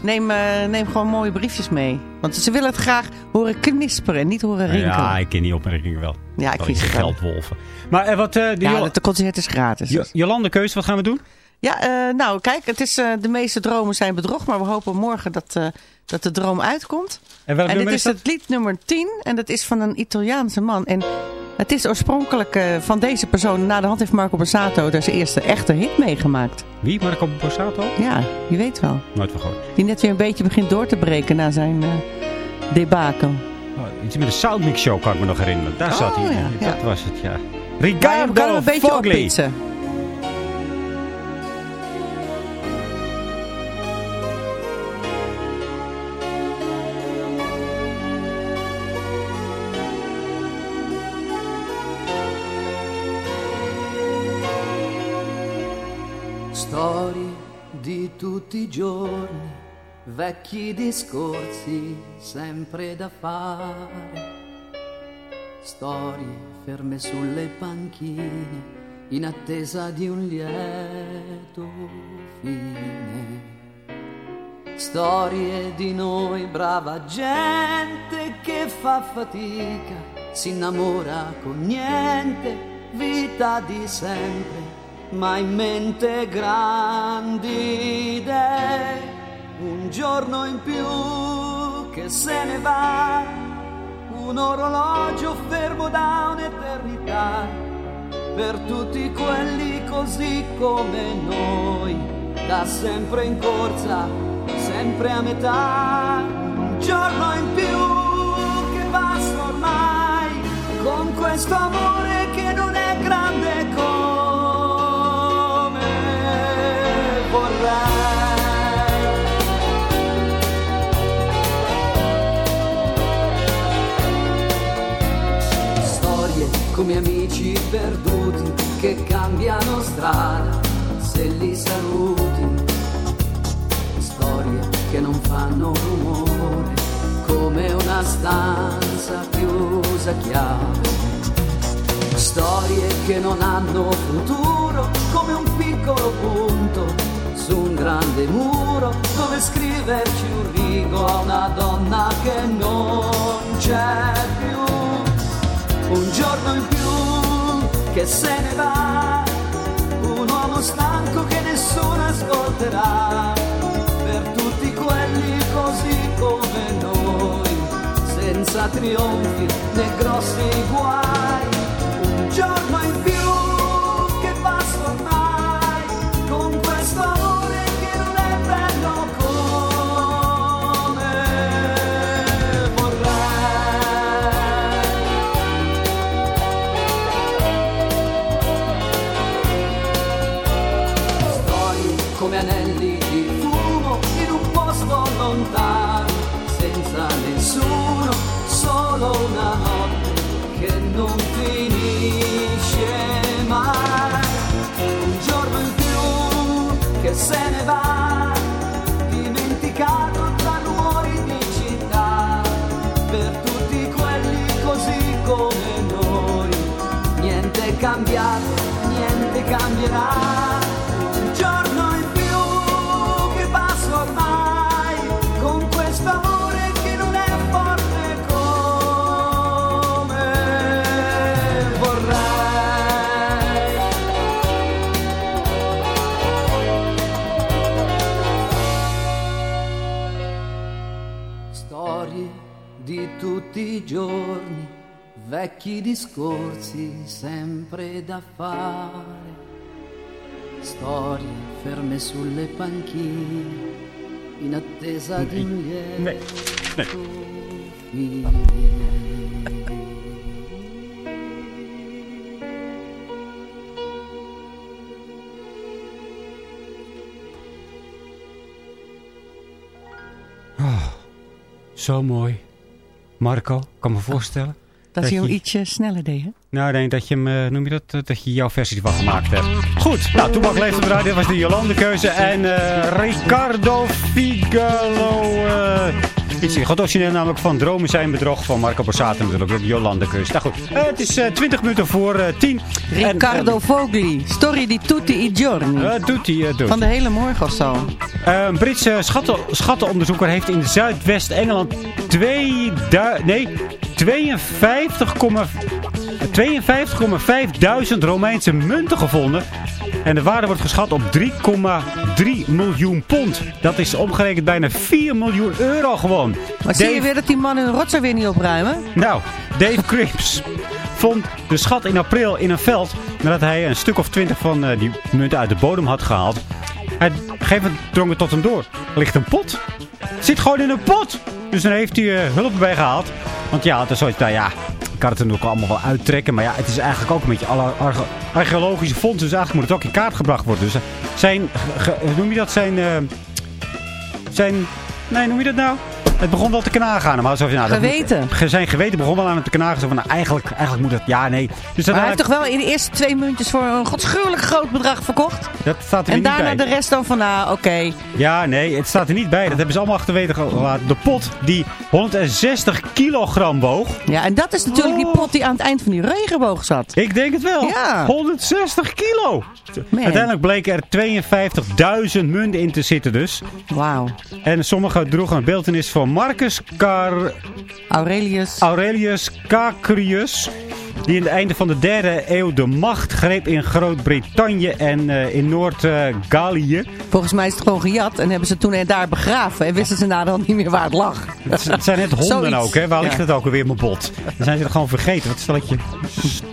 neem, eh, neem gewoon mooie briefjes mee. Want ze willen het graag horen knisperen en niet horen rinkelen. Ja, ik ken die opmerkingen wel. Ja, ik vind het wel. geldwolven. Maar eh, wat... eh de Ja, het concert is gratis. Jo- Jolande Keus, wat gaan we doen? Ja, nou kijk, het is, de meeste dromen zijn bedrog. Maar we hopen morgen dat, dat de droom uitkomt. En en dit is is het lied nummer 10. En dat is van een Italiaanse man. En het is oorspronkelijk eh, van deze persoon. Na de hand heeft Marco Borsato daar zijn eerste echte hit meegemaakt. Wie? Marco Borsato? Ja, je weet wel. Nooit gehoord. Die net weer een beetje begint door te breken na zijn eh debakel. Oh, iets met de Soundmix Show kan ik me nog herinneren. Daar Oh, zat hij. ja, Dat ja. was het, ja. Ricardo Fogli. Storie di tutti i giorni, vecchi discorsi sempre da fare. Storie ferme sulle panchine in attesa di un lieto fine. Storie di noi, brava gente che fa fatica, si innamora con niente, vita di sempre, ma in mente grandi idee. Un giorno in più che se ne va, un orologio fermo da un'eternità, per tutti quelli così come noi, da sempre in corsa, sempre a metà, un giorno in più che basta ormai, con questo amore che cambiano strada se li saluti. Storie che non fanno rumore come una stanza chiusa a chiave. Storie che non hanno futuro come un piccolo punto su un grande muro dove scriverci un rigo a una donna che non c'è più. Un giorno in più che se ne va, un uomo stanco che nessuno ascolterà. Per tutti quelli così come noi, senza trionfi né grossi guai. Vecchi discorsi sempre da fare. Storie ferme sulle panchine, in attesa di un lieto fine. Zo mooi. Marco, kan me voorstellen. Dat hij hem je- ietsje sneller deed, hè? Nou, nee, dat je hem, eh, noem je dat, eh, dat je jouw versie ervan gemaakt hebt. Goed, nou, Toebak leeft radio, dat was de Jolande keuze. En eh, Ricardo Figalo, eh het origineel namelijk van Dromen zijn bedrog van Marco Borsato natuurlijk, de Jolande keuze. Nou goed, eh, het is eh, 20 minuten voor eh 10. Ricardo Vogli, Story di tutti i giorni. Eh, eh, doet. Van de hele morgen of zo. Eh, Een Britse schatten, schattenonderzoeker heeft in Zuidwest-Engeland 2000 nee, 52,5 52,5 Romeinse munten gevonden. En de waarde wordt geschat op 3,3 miljoen pond. Dat is omgerekend bijna 4 miljoen euro gewoon. Maar zie je weer dat die man hun rotzooi weer niet opruimen? nou, Dave Cripps vond de schat in april in een veld nadat hij een stuk of twintig van eh, die munten uit de bodem had gehaald. Hij gegeven moment drong het tot hem door. Er ligt een pot. Het zit gewoon in een pot. Dus dan heeft hij eh, hulp erbij gehaald. Want ja, het is zoiets, nou ja, kan het er ook allemaal wel uittrekken. Maar ja, het is eigenlijk ook een beetje alle arche- archeologische fonds. Dus eigenlijk moet het ook in kaart gebracht worden. Dus eh, zijn, noem je dat, zijn, eh, zijn, nee, noem je dat nou? Het begon wel te knagen aan hem. Van, nou, dat moet- Geweten. ge- zijn geweten begon wel aan hem te knagen. Zo van, nou, eigenlijk, eigenlijk moet het, ja, nee. Dus Maar hij heeft toch wel in de eerste twee muntjes voor een godschuwelijk groot bedrag verkocht? dat staat er En niet daarna bij. de rest dan van, nou, oké. Ja, nee, het staat er niet bij. Dat hebben ze allemaal achterwege gelaten. De pot die 160 kilogram woog. Ja, en dat is natuurlijk die pot die aan het eind van die regenboog zat. Ik denk het wel. Ja. 160 kilo. Man. Uiteindelijk bleken er 52.000 munten in te zitten dus. Wauw. En sommige droegen een beeltenis van Marcus Car... Aurelius. Aurelius Cacrius. Die in het einde van de derde eeuw de macht greep in Groot-Brittannië en eh, in Noord-Gallië. Volgens mij is het gewoon gejat en hebben ze toen en daar begraven. En wisten ze naderhand niet meer waar het lag. Het, het zijn net honden Zoiets. ook, hè? Waar ligt Ja. het ook alweer, mijn bot? Dan zijn ze het gewoon vergeten. Wat stelletje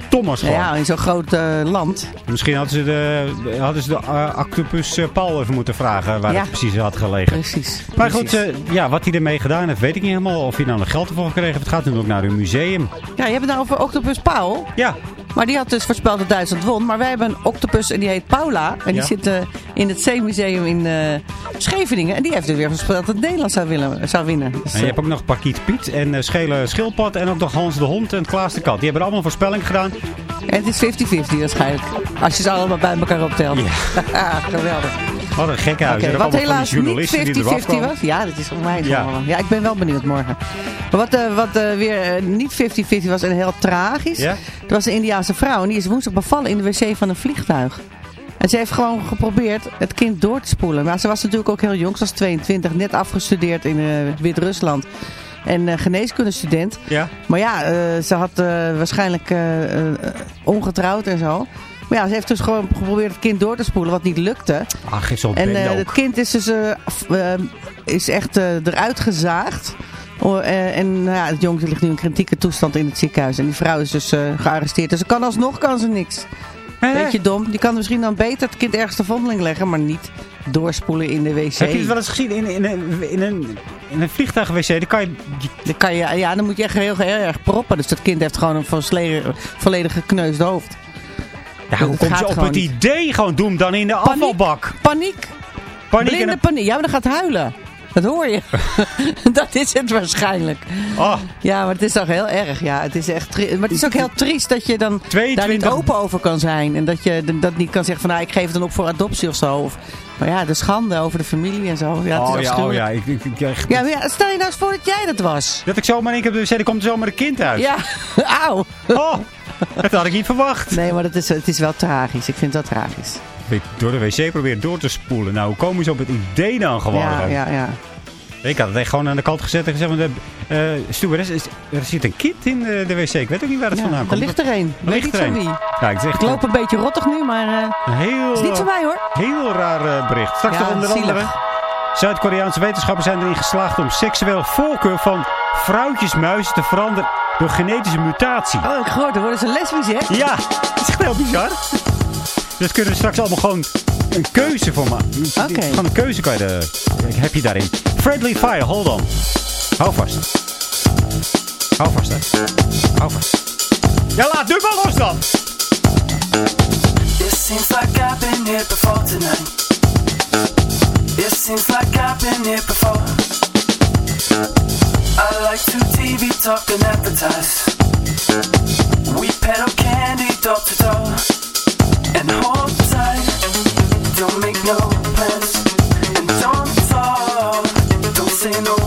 stommers gewoon. ja, in zo'n groot eh, land. Misschien hadden ze de, hadden ze de eh, octopus Paul even moeten vragen waar Ja. het precies had gelegen. Precies. Maar precies. goed, ja, wat hij ermee gedaan heeft, weet ik niet helemaal. Of hij nou nog geld ervoor gekregen heeft. Het gaat natuurlijk naar een museum. Ja, je hebt het nou over Octopus Paul. Paul. Ja. Maar die had dus voorspeld dat Duitsland won. Maar wij hebben een octopus en die heet Paula. En die Ja. zit eh, in het Zeemuseum in eh, Scheveningen. En die heeft dus weer voorspeld dat Nederland zou, willen, zou winnen. Dus, En je hebt ook nog Parkiet Piet en uh, Schele Schildpad en ook nog Hans de Hond en Klaas de Kat. Die hebben allemaal voorspelling gedaan. En het is 50-50 waarschijnlijk. Als je ze allemaal bij elkaar optelt. Ja. <laughs> Geweldig. Wat een gekke huis. Wat helaas niet journalisten die eraf 50-50 komen. was. Ja, dat is voor mij zo Ja. allemaal. Ja, ik ben wel benieuwd morgen. Maar wat, eh, wat eh, weer eh, niet 50-50 was en heel tragisch. Ja? Er was een Indiaanse vrouw en die is woensdag bevallen in de wc van een vliegtuig. En ze heeft gewoon geprobeerd het kind door te spoelen. Maar ze was natuurlijk ook heel jong. Ze was 22, net afgestudeerd in Wit-Rusland. En eh geneeskundestudent. Ja. Maar ja, ze had waarschijnlijk ongetrouwd en zo. Maar ja, ze heeft dus gewoon geprobeerd het kind door te spoelen, wat niet lukte. Geef zo'n En eh, het kind is dus eh, eh, is echt eh, eruit gezaagd. Oh, eh, en nou ja, het jongetje ligt nu in kritieke toestand in het ziekenhuis. En die vrouw is dus eh, gearresteerd. Dus ze kan alsnog kan ze niks. Beetje dom. Die kan misschien dan beter het kind ergens de vondeling leggen, maar niet doorspoelen in de wc. Heb je het wel eens gezien in, in, een- in, een, in een vliegtuig-wc? Dan kan je... Dan kan je, ja, dan moet je echt heel, heel erg proppen. Dus dat kind heeft gewoon een volledig gekneusd hoofd. Ja, hoe komt je op het niet. idee? Gewoon doe hem dan in de afvalbak. Paniek. Paniek Blinde paniek. Ja, maar dan gaat huilen. Dat hoor je. <laughs> dat is het waarschijnlijk. Oh. Ja, maar het is toch heel erg. Ja, het is echt maar het is ook heel triest dat je dan daar niet 22 open over kan zijn. En dat je dat niet kan zeggen van nou, ik geef het dan op voor adoptie of zo. Of, maar ja, de schande over de familie en zo. Ja, het oh, is ja, oh ja, ik, ik, ik, echt- Ja, stel je nou eens voor dat jij dat was. Dat ik zomaar in één keer de wc, er komt zomaar een kind uit. Ja, <laughs> auw. Oh, <laughs> dat had ik niet verwacht. Nee, maar dat is, het is wel tragisch. Ik vind het wel tragisch. Ik Door de wc proberen door te spoelen. Nou, hoe komen ze op het idee dan gewoon? Ja, ja, ja. Ik had het echt gewoon aan de kant gezet en gezegd, maar de uh, stewardess, is, er zit een kind in de, de wc. Ik weet ook niet waar het Ja, vandaan er komt. ligt er een. Er Weet ligt niet er van een. wie. Ja, het is echt Ik loop een beetje rottig nu, maar eh, een heel, het is niet van mij hoor. heel raar eh, bericht. Straks Ja, nog onder andere... Zuid-Koreaanse wetenschappers zijn erin geslaagd om seksueel voorkeur van vrouwtjesmuizen te veranderen door genetische mutatie. Oh, ik gehoord, dan worden ze lesbisch hè? Ja, dat is echt heel bizar. Dus kunnen we straks allemaal gewoon een keuze voor maken. Oké. Gewoon een keuze kan je de, heb je daarin. Friendly Fire, hold on. Hou vast. Hou vast, hè. Hou vast. Ja, laat nu maar los dan. It seems like I've been here before tonight. It seems like I've been here before. I like to TV talk and advertise. We peddle candy door to door. And hold tight. Don't make no plans. And don't talk. Don't say no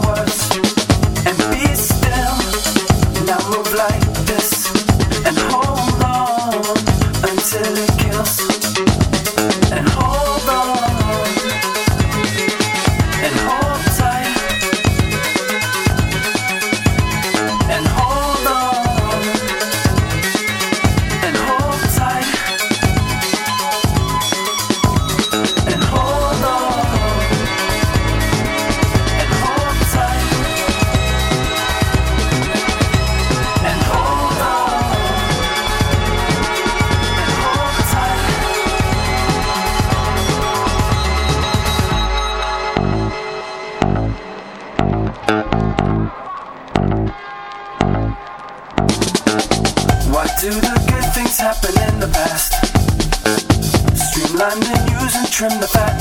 trim the fat.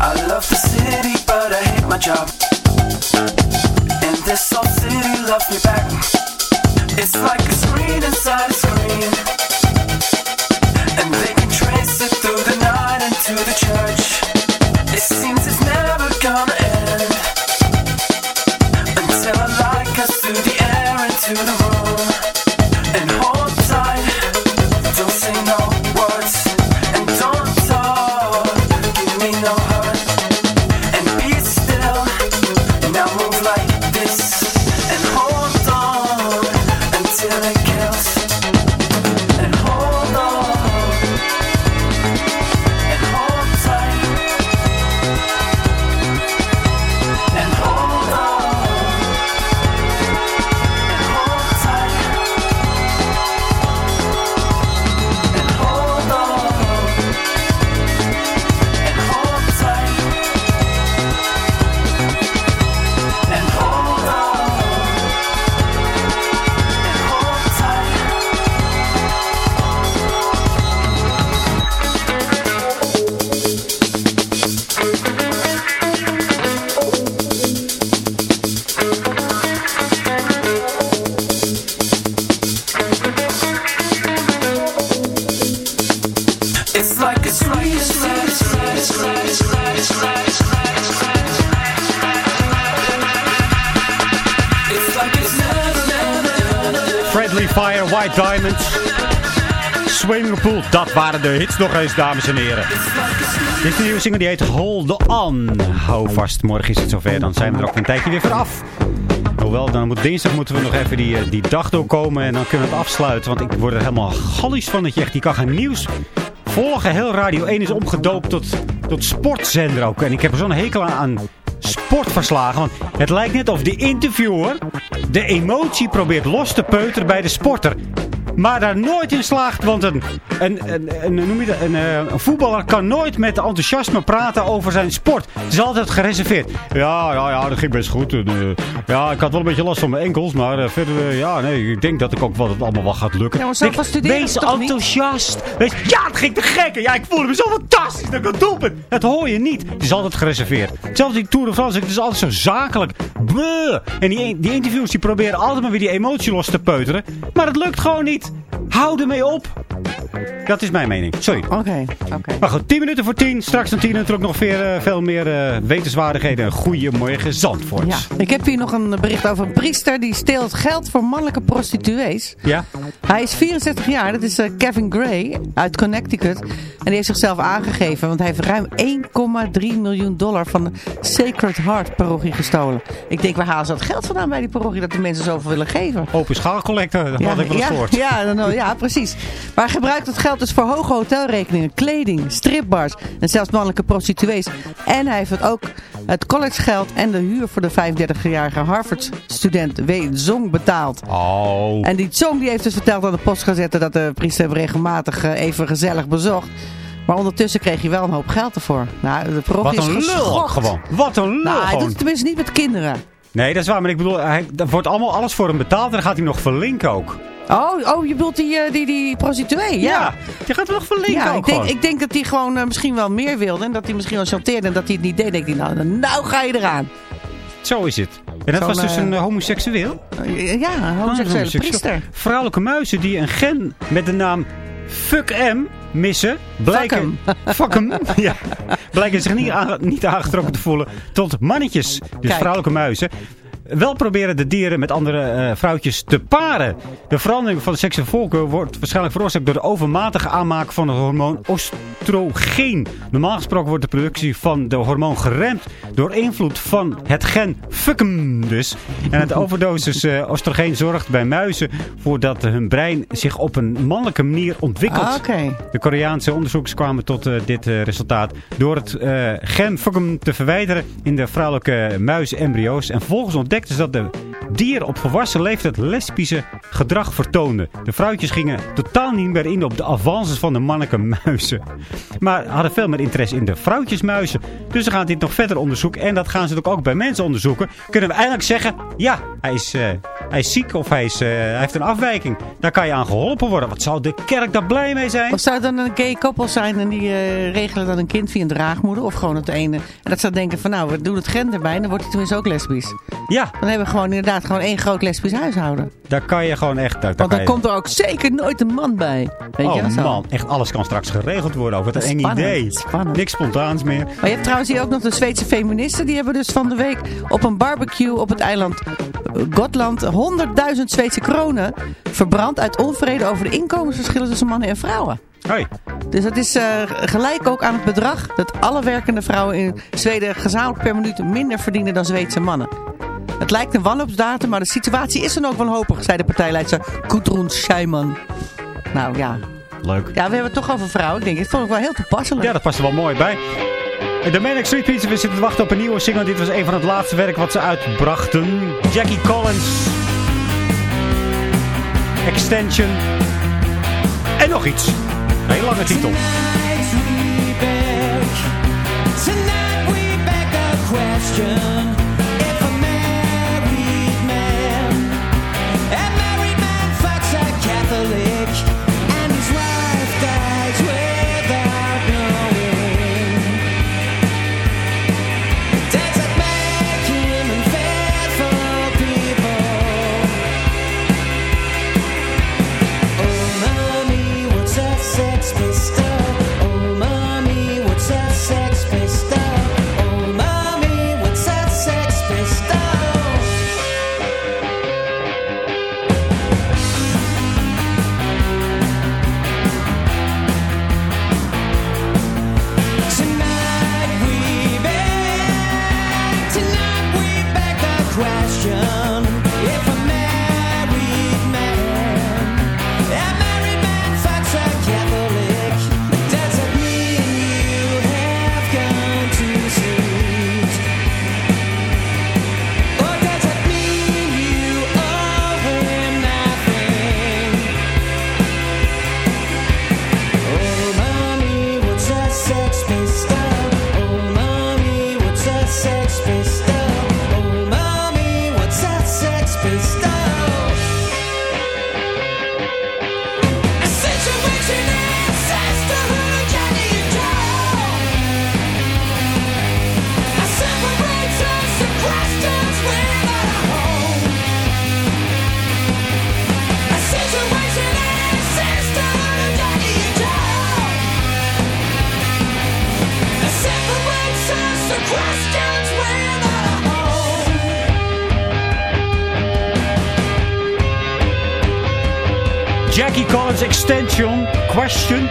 I love the city, but I hate my job. And this old city loves me back. It's like Deadly Fire, White Diamonds. Swimming Pool, dat waren de hits nog eens, dames en heren. Dit is de nieuwe single, die heet Hold On. Hou vast, morgen is het zover, dan zijn we er ook een tijdje weer vanaf. Hoewel, dan moet dinsdag moeten we nog even die, eh, die dag doorkomen en dan kunnen we het afsluiten. Want ik word er helemaal gallies van dat je echt, die kan geen nieuws volgen. Heel Radio 1 is omgedoopt tot, tot sportzender ook. En ik heb er zo'n hekel aan sportverslagen. Want het lijkt net of de interviewer de emotie probeert los te peuteren bij de sporter. Maar daar nooit in slaagt. Want een, een, een, noem je dat? een, eh, een voetballer kan nooit met enthousiasme praten over zijn sport. Het is altijd gereserveerd. Ja, ja, ja dat ging best goed. En, eh, ja, ik had wel een beetje last van mijn enkels. Maar eh, verder, ja, nee, ik denk dat ik ook wel het allemaal wel gaat lukken. Ja, Denk, studeren Wees enthousiast. Wees, ja, het ging te gek. Ja, ik voelde me zo fantastisch. Dat ik het doelpunt. Dat hoor je niet. Het is altijd gereserveerd. Zelfs die Tour de France, het is altijd zo zakelijk. Bleh. En die, die interviews die proberen altijd maar weer die emotie los te peuteren. Maar het lukt gewoon niet. Hou ermee op. Dat is mijn mening. Sorry. Oké, oké. Maar goed, 10 minuten voor 10. Straks om 10 natuurlijk nog veel, eh, veel meer eh, wetenswaardigheden. Goedemorgen, Zandvoort. Ja, ik heb hier nog een bericht over een priester die steelt geld voor mannelijke prostituees. Ja? Hij is 64 jaar, dat is eh, Kevin Gray uit Connecticut. En die heeft zichzelf aangegeven, want hij heeft ruim 1,3 miljoen dollar van de Sacred Heart parochie gestolen. Ik denk, waar halen ze dat geld vandaan bij die parochie dat die mensen zoveel willen geven? Open schaalcollector, dat had ik wel ja, gehoord. ja, dan, ja, precies. Maar hij gebruikt het geld dus voor hoge hotelrekeningen, kleding, stripbars en zelfs mannelijke prostituees. En hij heeft het ook het collegegeld en de huur voor de 35-jarige Harvard-student Wei Zong betaald. Oh. En die Zong die heeft dus verteld aan de postgazette dat de priester hem regelmatig eh, even gezellig bezocht. Maar ondertussen kreeg hij wel een hoop geld ervoor. Nou, de Wat een is lul gewoon. Wat een lul Nou, hij doet het tenminste niet met kinderen. Nee, dat is waar. Maar ik bedoel, hij, er wordt allemaal alles voor hem betaald. En dan gaat hij nog verlinken ook. Oh, oh je bedoelt die, eh, die, die prostituee? Ja. die gaat er nog verlinken Ja, ik denk, ik denk dat hij gewoon eh, misschien wel meer wilde. En dat hij misschien wel chanteerde en dat hij het niet deed. denk ik, nou, nou ga je eraan. Zo is het. En dat was dus eh, een homoseksueel? Ja, een homoseksuele priester. Vrouwelijke muizen die een gen met de naam Fuck M missen. Blijken, Fuck hem. <laughs> ja, blijken zich niet, aan- niet aangetrokken te voelen tot mannetjes. Dus Kijk. vrouwelijke muizen. Wel proberen de dieren met andere eh, vrouwtjes te paren. De verandering van de seksuele voorkeur wordt waarschijnlijk veroorzaakt door de overmatige aanmaak van het hormoon oestrogeen. Normaal gesproken wordt de productie van de hormoon geremd door invloed van het gen fuckum dus. En het overdosis eh, oestrogeen zorgt bij muizen voor dat hun brein zich op een mannelijke manier ontwikkelt. Ah. De Koreaanse onderzoekers kwamen tot eh, dit resultaat door het gen fuckum te verwijderen in de vrouwelijke muisembryo's. En vervolgens ze dat de dieren op volwassen leeftijd lesbische gedrag vertoonden. De vrouwtjes gingen totaal niet meer in op de avances van de mannelijke muizen. Maar hadden veel meer interesse in de vrouwtjesmuizen. Dus ze gaan dit nog verder onderzoeken. En dat gaan ze ook bij mensen onderzoeken. Kunnen we eindelijk zeggen, ja, hij is, eh, hij is ziek of hij, is, eh, hij heeft een afwijking. Daar kan je aan geholpen worden. Wat zou de kerk daar blij mee zijn? Of zou het dan een gay koppel zijn en die eh, regelen dan een kind via een draagmoeder? Of gewoon het ene. En dat zou denken van nou, we doen het gen erbij en dan wordt hij tenminste ook lesbisch. Ja, Dan hebben we gewoon inderdaad gewoon één groot lesbisch huishouden. daar kan je gewoon echt... Daar, daar Want dan je- komt er ook zeker nooit een man bij. Weet oh je, man, echt alles kan straks geregeld worden. Over het eng Spannend, idee. spannend. Niks spontaans meer. Maar je hebt trouwens hier ook nog de Zweedse feministen. Die hebben dus van de week op een barbecue op het eiland Gotland 100.000 Zweedse kronen verbrand uit onvrede over de inkomensverschillen tussen mannen en vrouwen. Hoi. Dus dat is eh, gelijk ook aan het bedrag dat alle werkende vrouwen in Zweden gezamenlijk per minuut minder verdienen dan Zweedse mannen. Het lijkt een wanhoopsdatum, maar de situatie is dan ook wanhopig, zei de partijleidster Gudrun Scheiman. Nou ja. Leuk. Ja, we hebben het toch over vrouwen. Ik denk, dit vond ik wel heel toepasselijk. Ja, dat past er wel mooi bij. De Manic Street Preachers, we zitten te wachten op een nieuwe single. Dit was een van het laatste werk wat ze uitbrachten. Jackie Collins. Extension. En nog iets. Een hele lange titel. Tonight we beg the question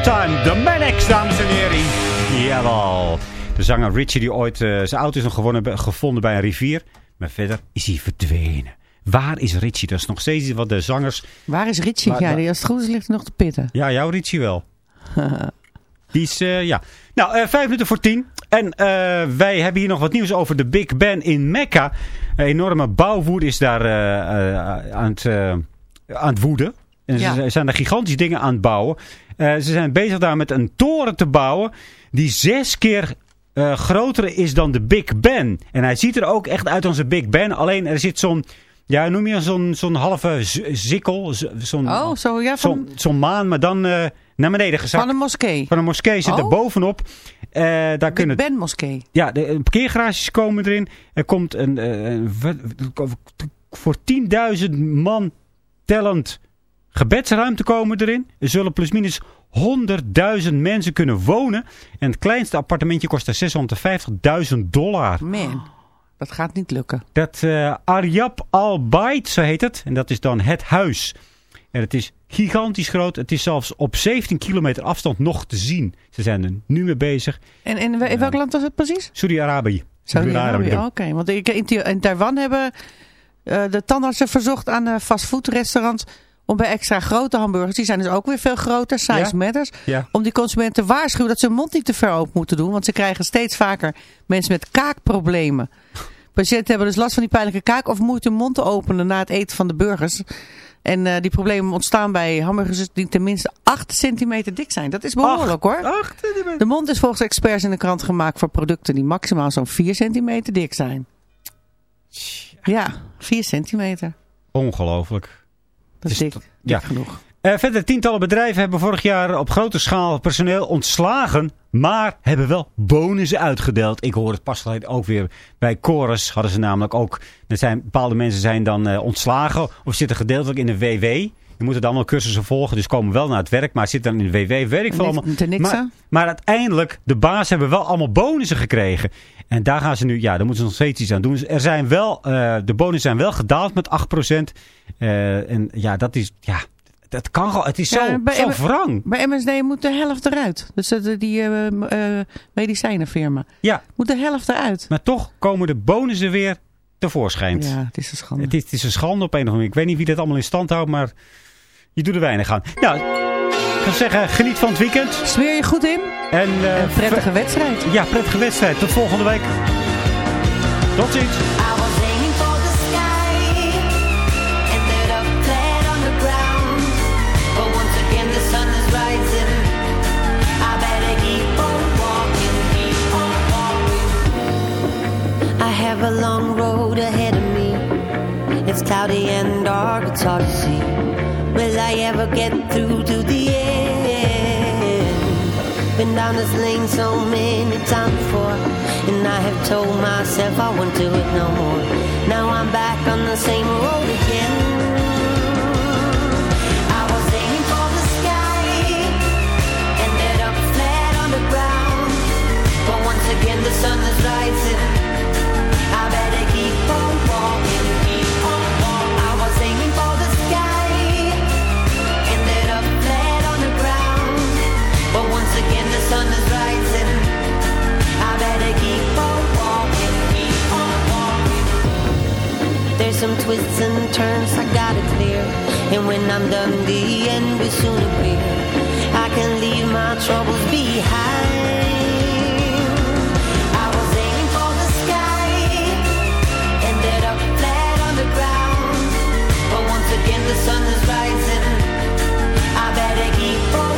time. De Man X, dames en heren. Jawel. De zanger Richie die ooit eh, zijn auto is nog gewonnen, gevonden bij een rivier. Maar verder is hij verdwenen. Waar is Richie? Dat is nog steeds iets wat de zangers... Waar is Richie? Ja, die als het goed is ligt hij nog te pitten. Ja, jouw Richie wel. <laughs> Die is, eh, ja. Nou, eh, vijf minuten voor tien. En wij hebben hier nog wat nieuws over de Big Ben in Mekka. Een enorme bouwwoede is daar aan, het, aan het woeden. En Ja. ze zijn daar gigantische dingen aan het bouwen. Eh, ze zijn bezig daar met een toren te bouwen die zes keer eh, groter is dan de Big Ben. En hij ziet er ook echt uit als een Big Ben. Alleen er zit zo'n, ja, noem je zo'n zo'n halve zikkel. Zo'n Oh, zo ja, van, zo'n maan, maar dan eh, naar beneden gezakt. van een moskee. Van een moskee zit Oh. er bovenop. Eh, daar Big kunnen Ben moskee. ja, de parkeergarages komen erin. Er komt een, voor 10.000 man tellend gebedsruimte komen erin. Er zullen plusminus 100.000 mensen kunnen wonen. En het kleinste appartementje kost daar 650.000 dollar. Man, dat gaat niet lukken. Dat eh Aryab al-Bait, zo heet het. En dat is dan het huis. En het is gigantisch groot. Het is zelfs op 17 kilometer afstand nog te zien. Ze zijn er nu mee bezig. En, en in welk land was het precies? Saudi-Arabië. Saudi-Arabië. Oké, want ik, in, in Taiwan hebben eh, de tandartsen verzocht aan de fastfoodrestaurants om bij extra grote hamburgers, die zijn dus ook weer veel groter, size Ja? matters, Ja. om die consumenten te waarschuwen dat ze hun mond niet te ver open moeten doen, want ze krijgen steeds vaker mensen met kaakproblemen. Patiënten hebben dus last van die pijnlijke kaak of moeite hun mond te openen na het eten van de burgers. En eh, die problemen ontstaan bij hamburgers die tenminste 8 centimeter dik zijn. Dat is behoorlijk hoor. De mond is volgens experts in de krant gemaakt voor producten die maximaal zo'n 4 centimeter dik zijn. Ja, 4 centimeter. Ongelooflijk. Dat is dik. Ja. genoeg. Eh, verder, tientallen bedrijven hebben vorig jaar op grote schaal personeel ontslagen. Maar hebben wel bonussen uitgedeeld. Ik hoor het pas ook weer bij Chorus. Hadden ze namelijk ook. Er zijn, bepaalde mensen zijn dan eh, ontslagen. Of zitten gedeeltelijk in de WW. Je moet er dan wel cursussen volgen. Dus komen wel naar het werk. Maar zitten dan in de WW. Weet ik veel allemaal. niks maar, maar uiteindelijk, de baas hebben wel allemaal bonussen gekregen. En daar gaan ze nu, ja, daar moeten ze nog steeds iets aan doen. Dus er zijn wel, eh, de bonussen zijn wel gedaald met 8%. Eh, en ja, dat is, ja, dat kan gewoon. Het is zo, bij zo wrang. Bij MSD moet de helft eruit. Dus die m- eh, medicijnenfirma. Ja, Moet de helft eruit. maar toch komen de bonussen weer tevoorschijn. Ja, het is een schande. Het is, het is een schande op een of andere manier. Ik weet niet wie dat allemaal in stand houdt, maar je doet er weinig aan. Nou, ik kan zeggen, geniet van het weekend. Smeer je goed in. En, eh, Een prettige wedstrijd. Ja, prettige wedstrijd. Tot volgende week. Tot ziens. I ever get through to the end? Been down this lane so many times before, and I have told myself I won't do it no more. Now I'm back on the same road again. I was aiming for the sky, ended up flat on the ground. But once again the sun is rising. Some twists and turns I got it clear, and when I'm done, the end will soon appear. I can leave my troubles behind. I was aiming for the sky, ended up flat on the ground. But once again the sun is rising. I better keep on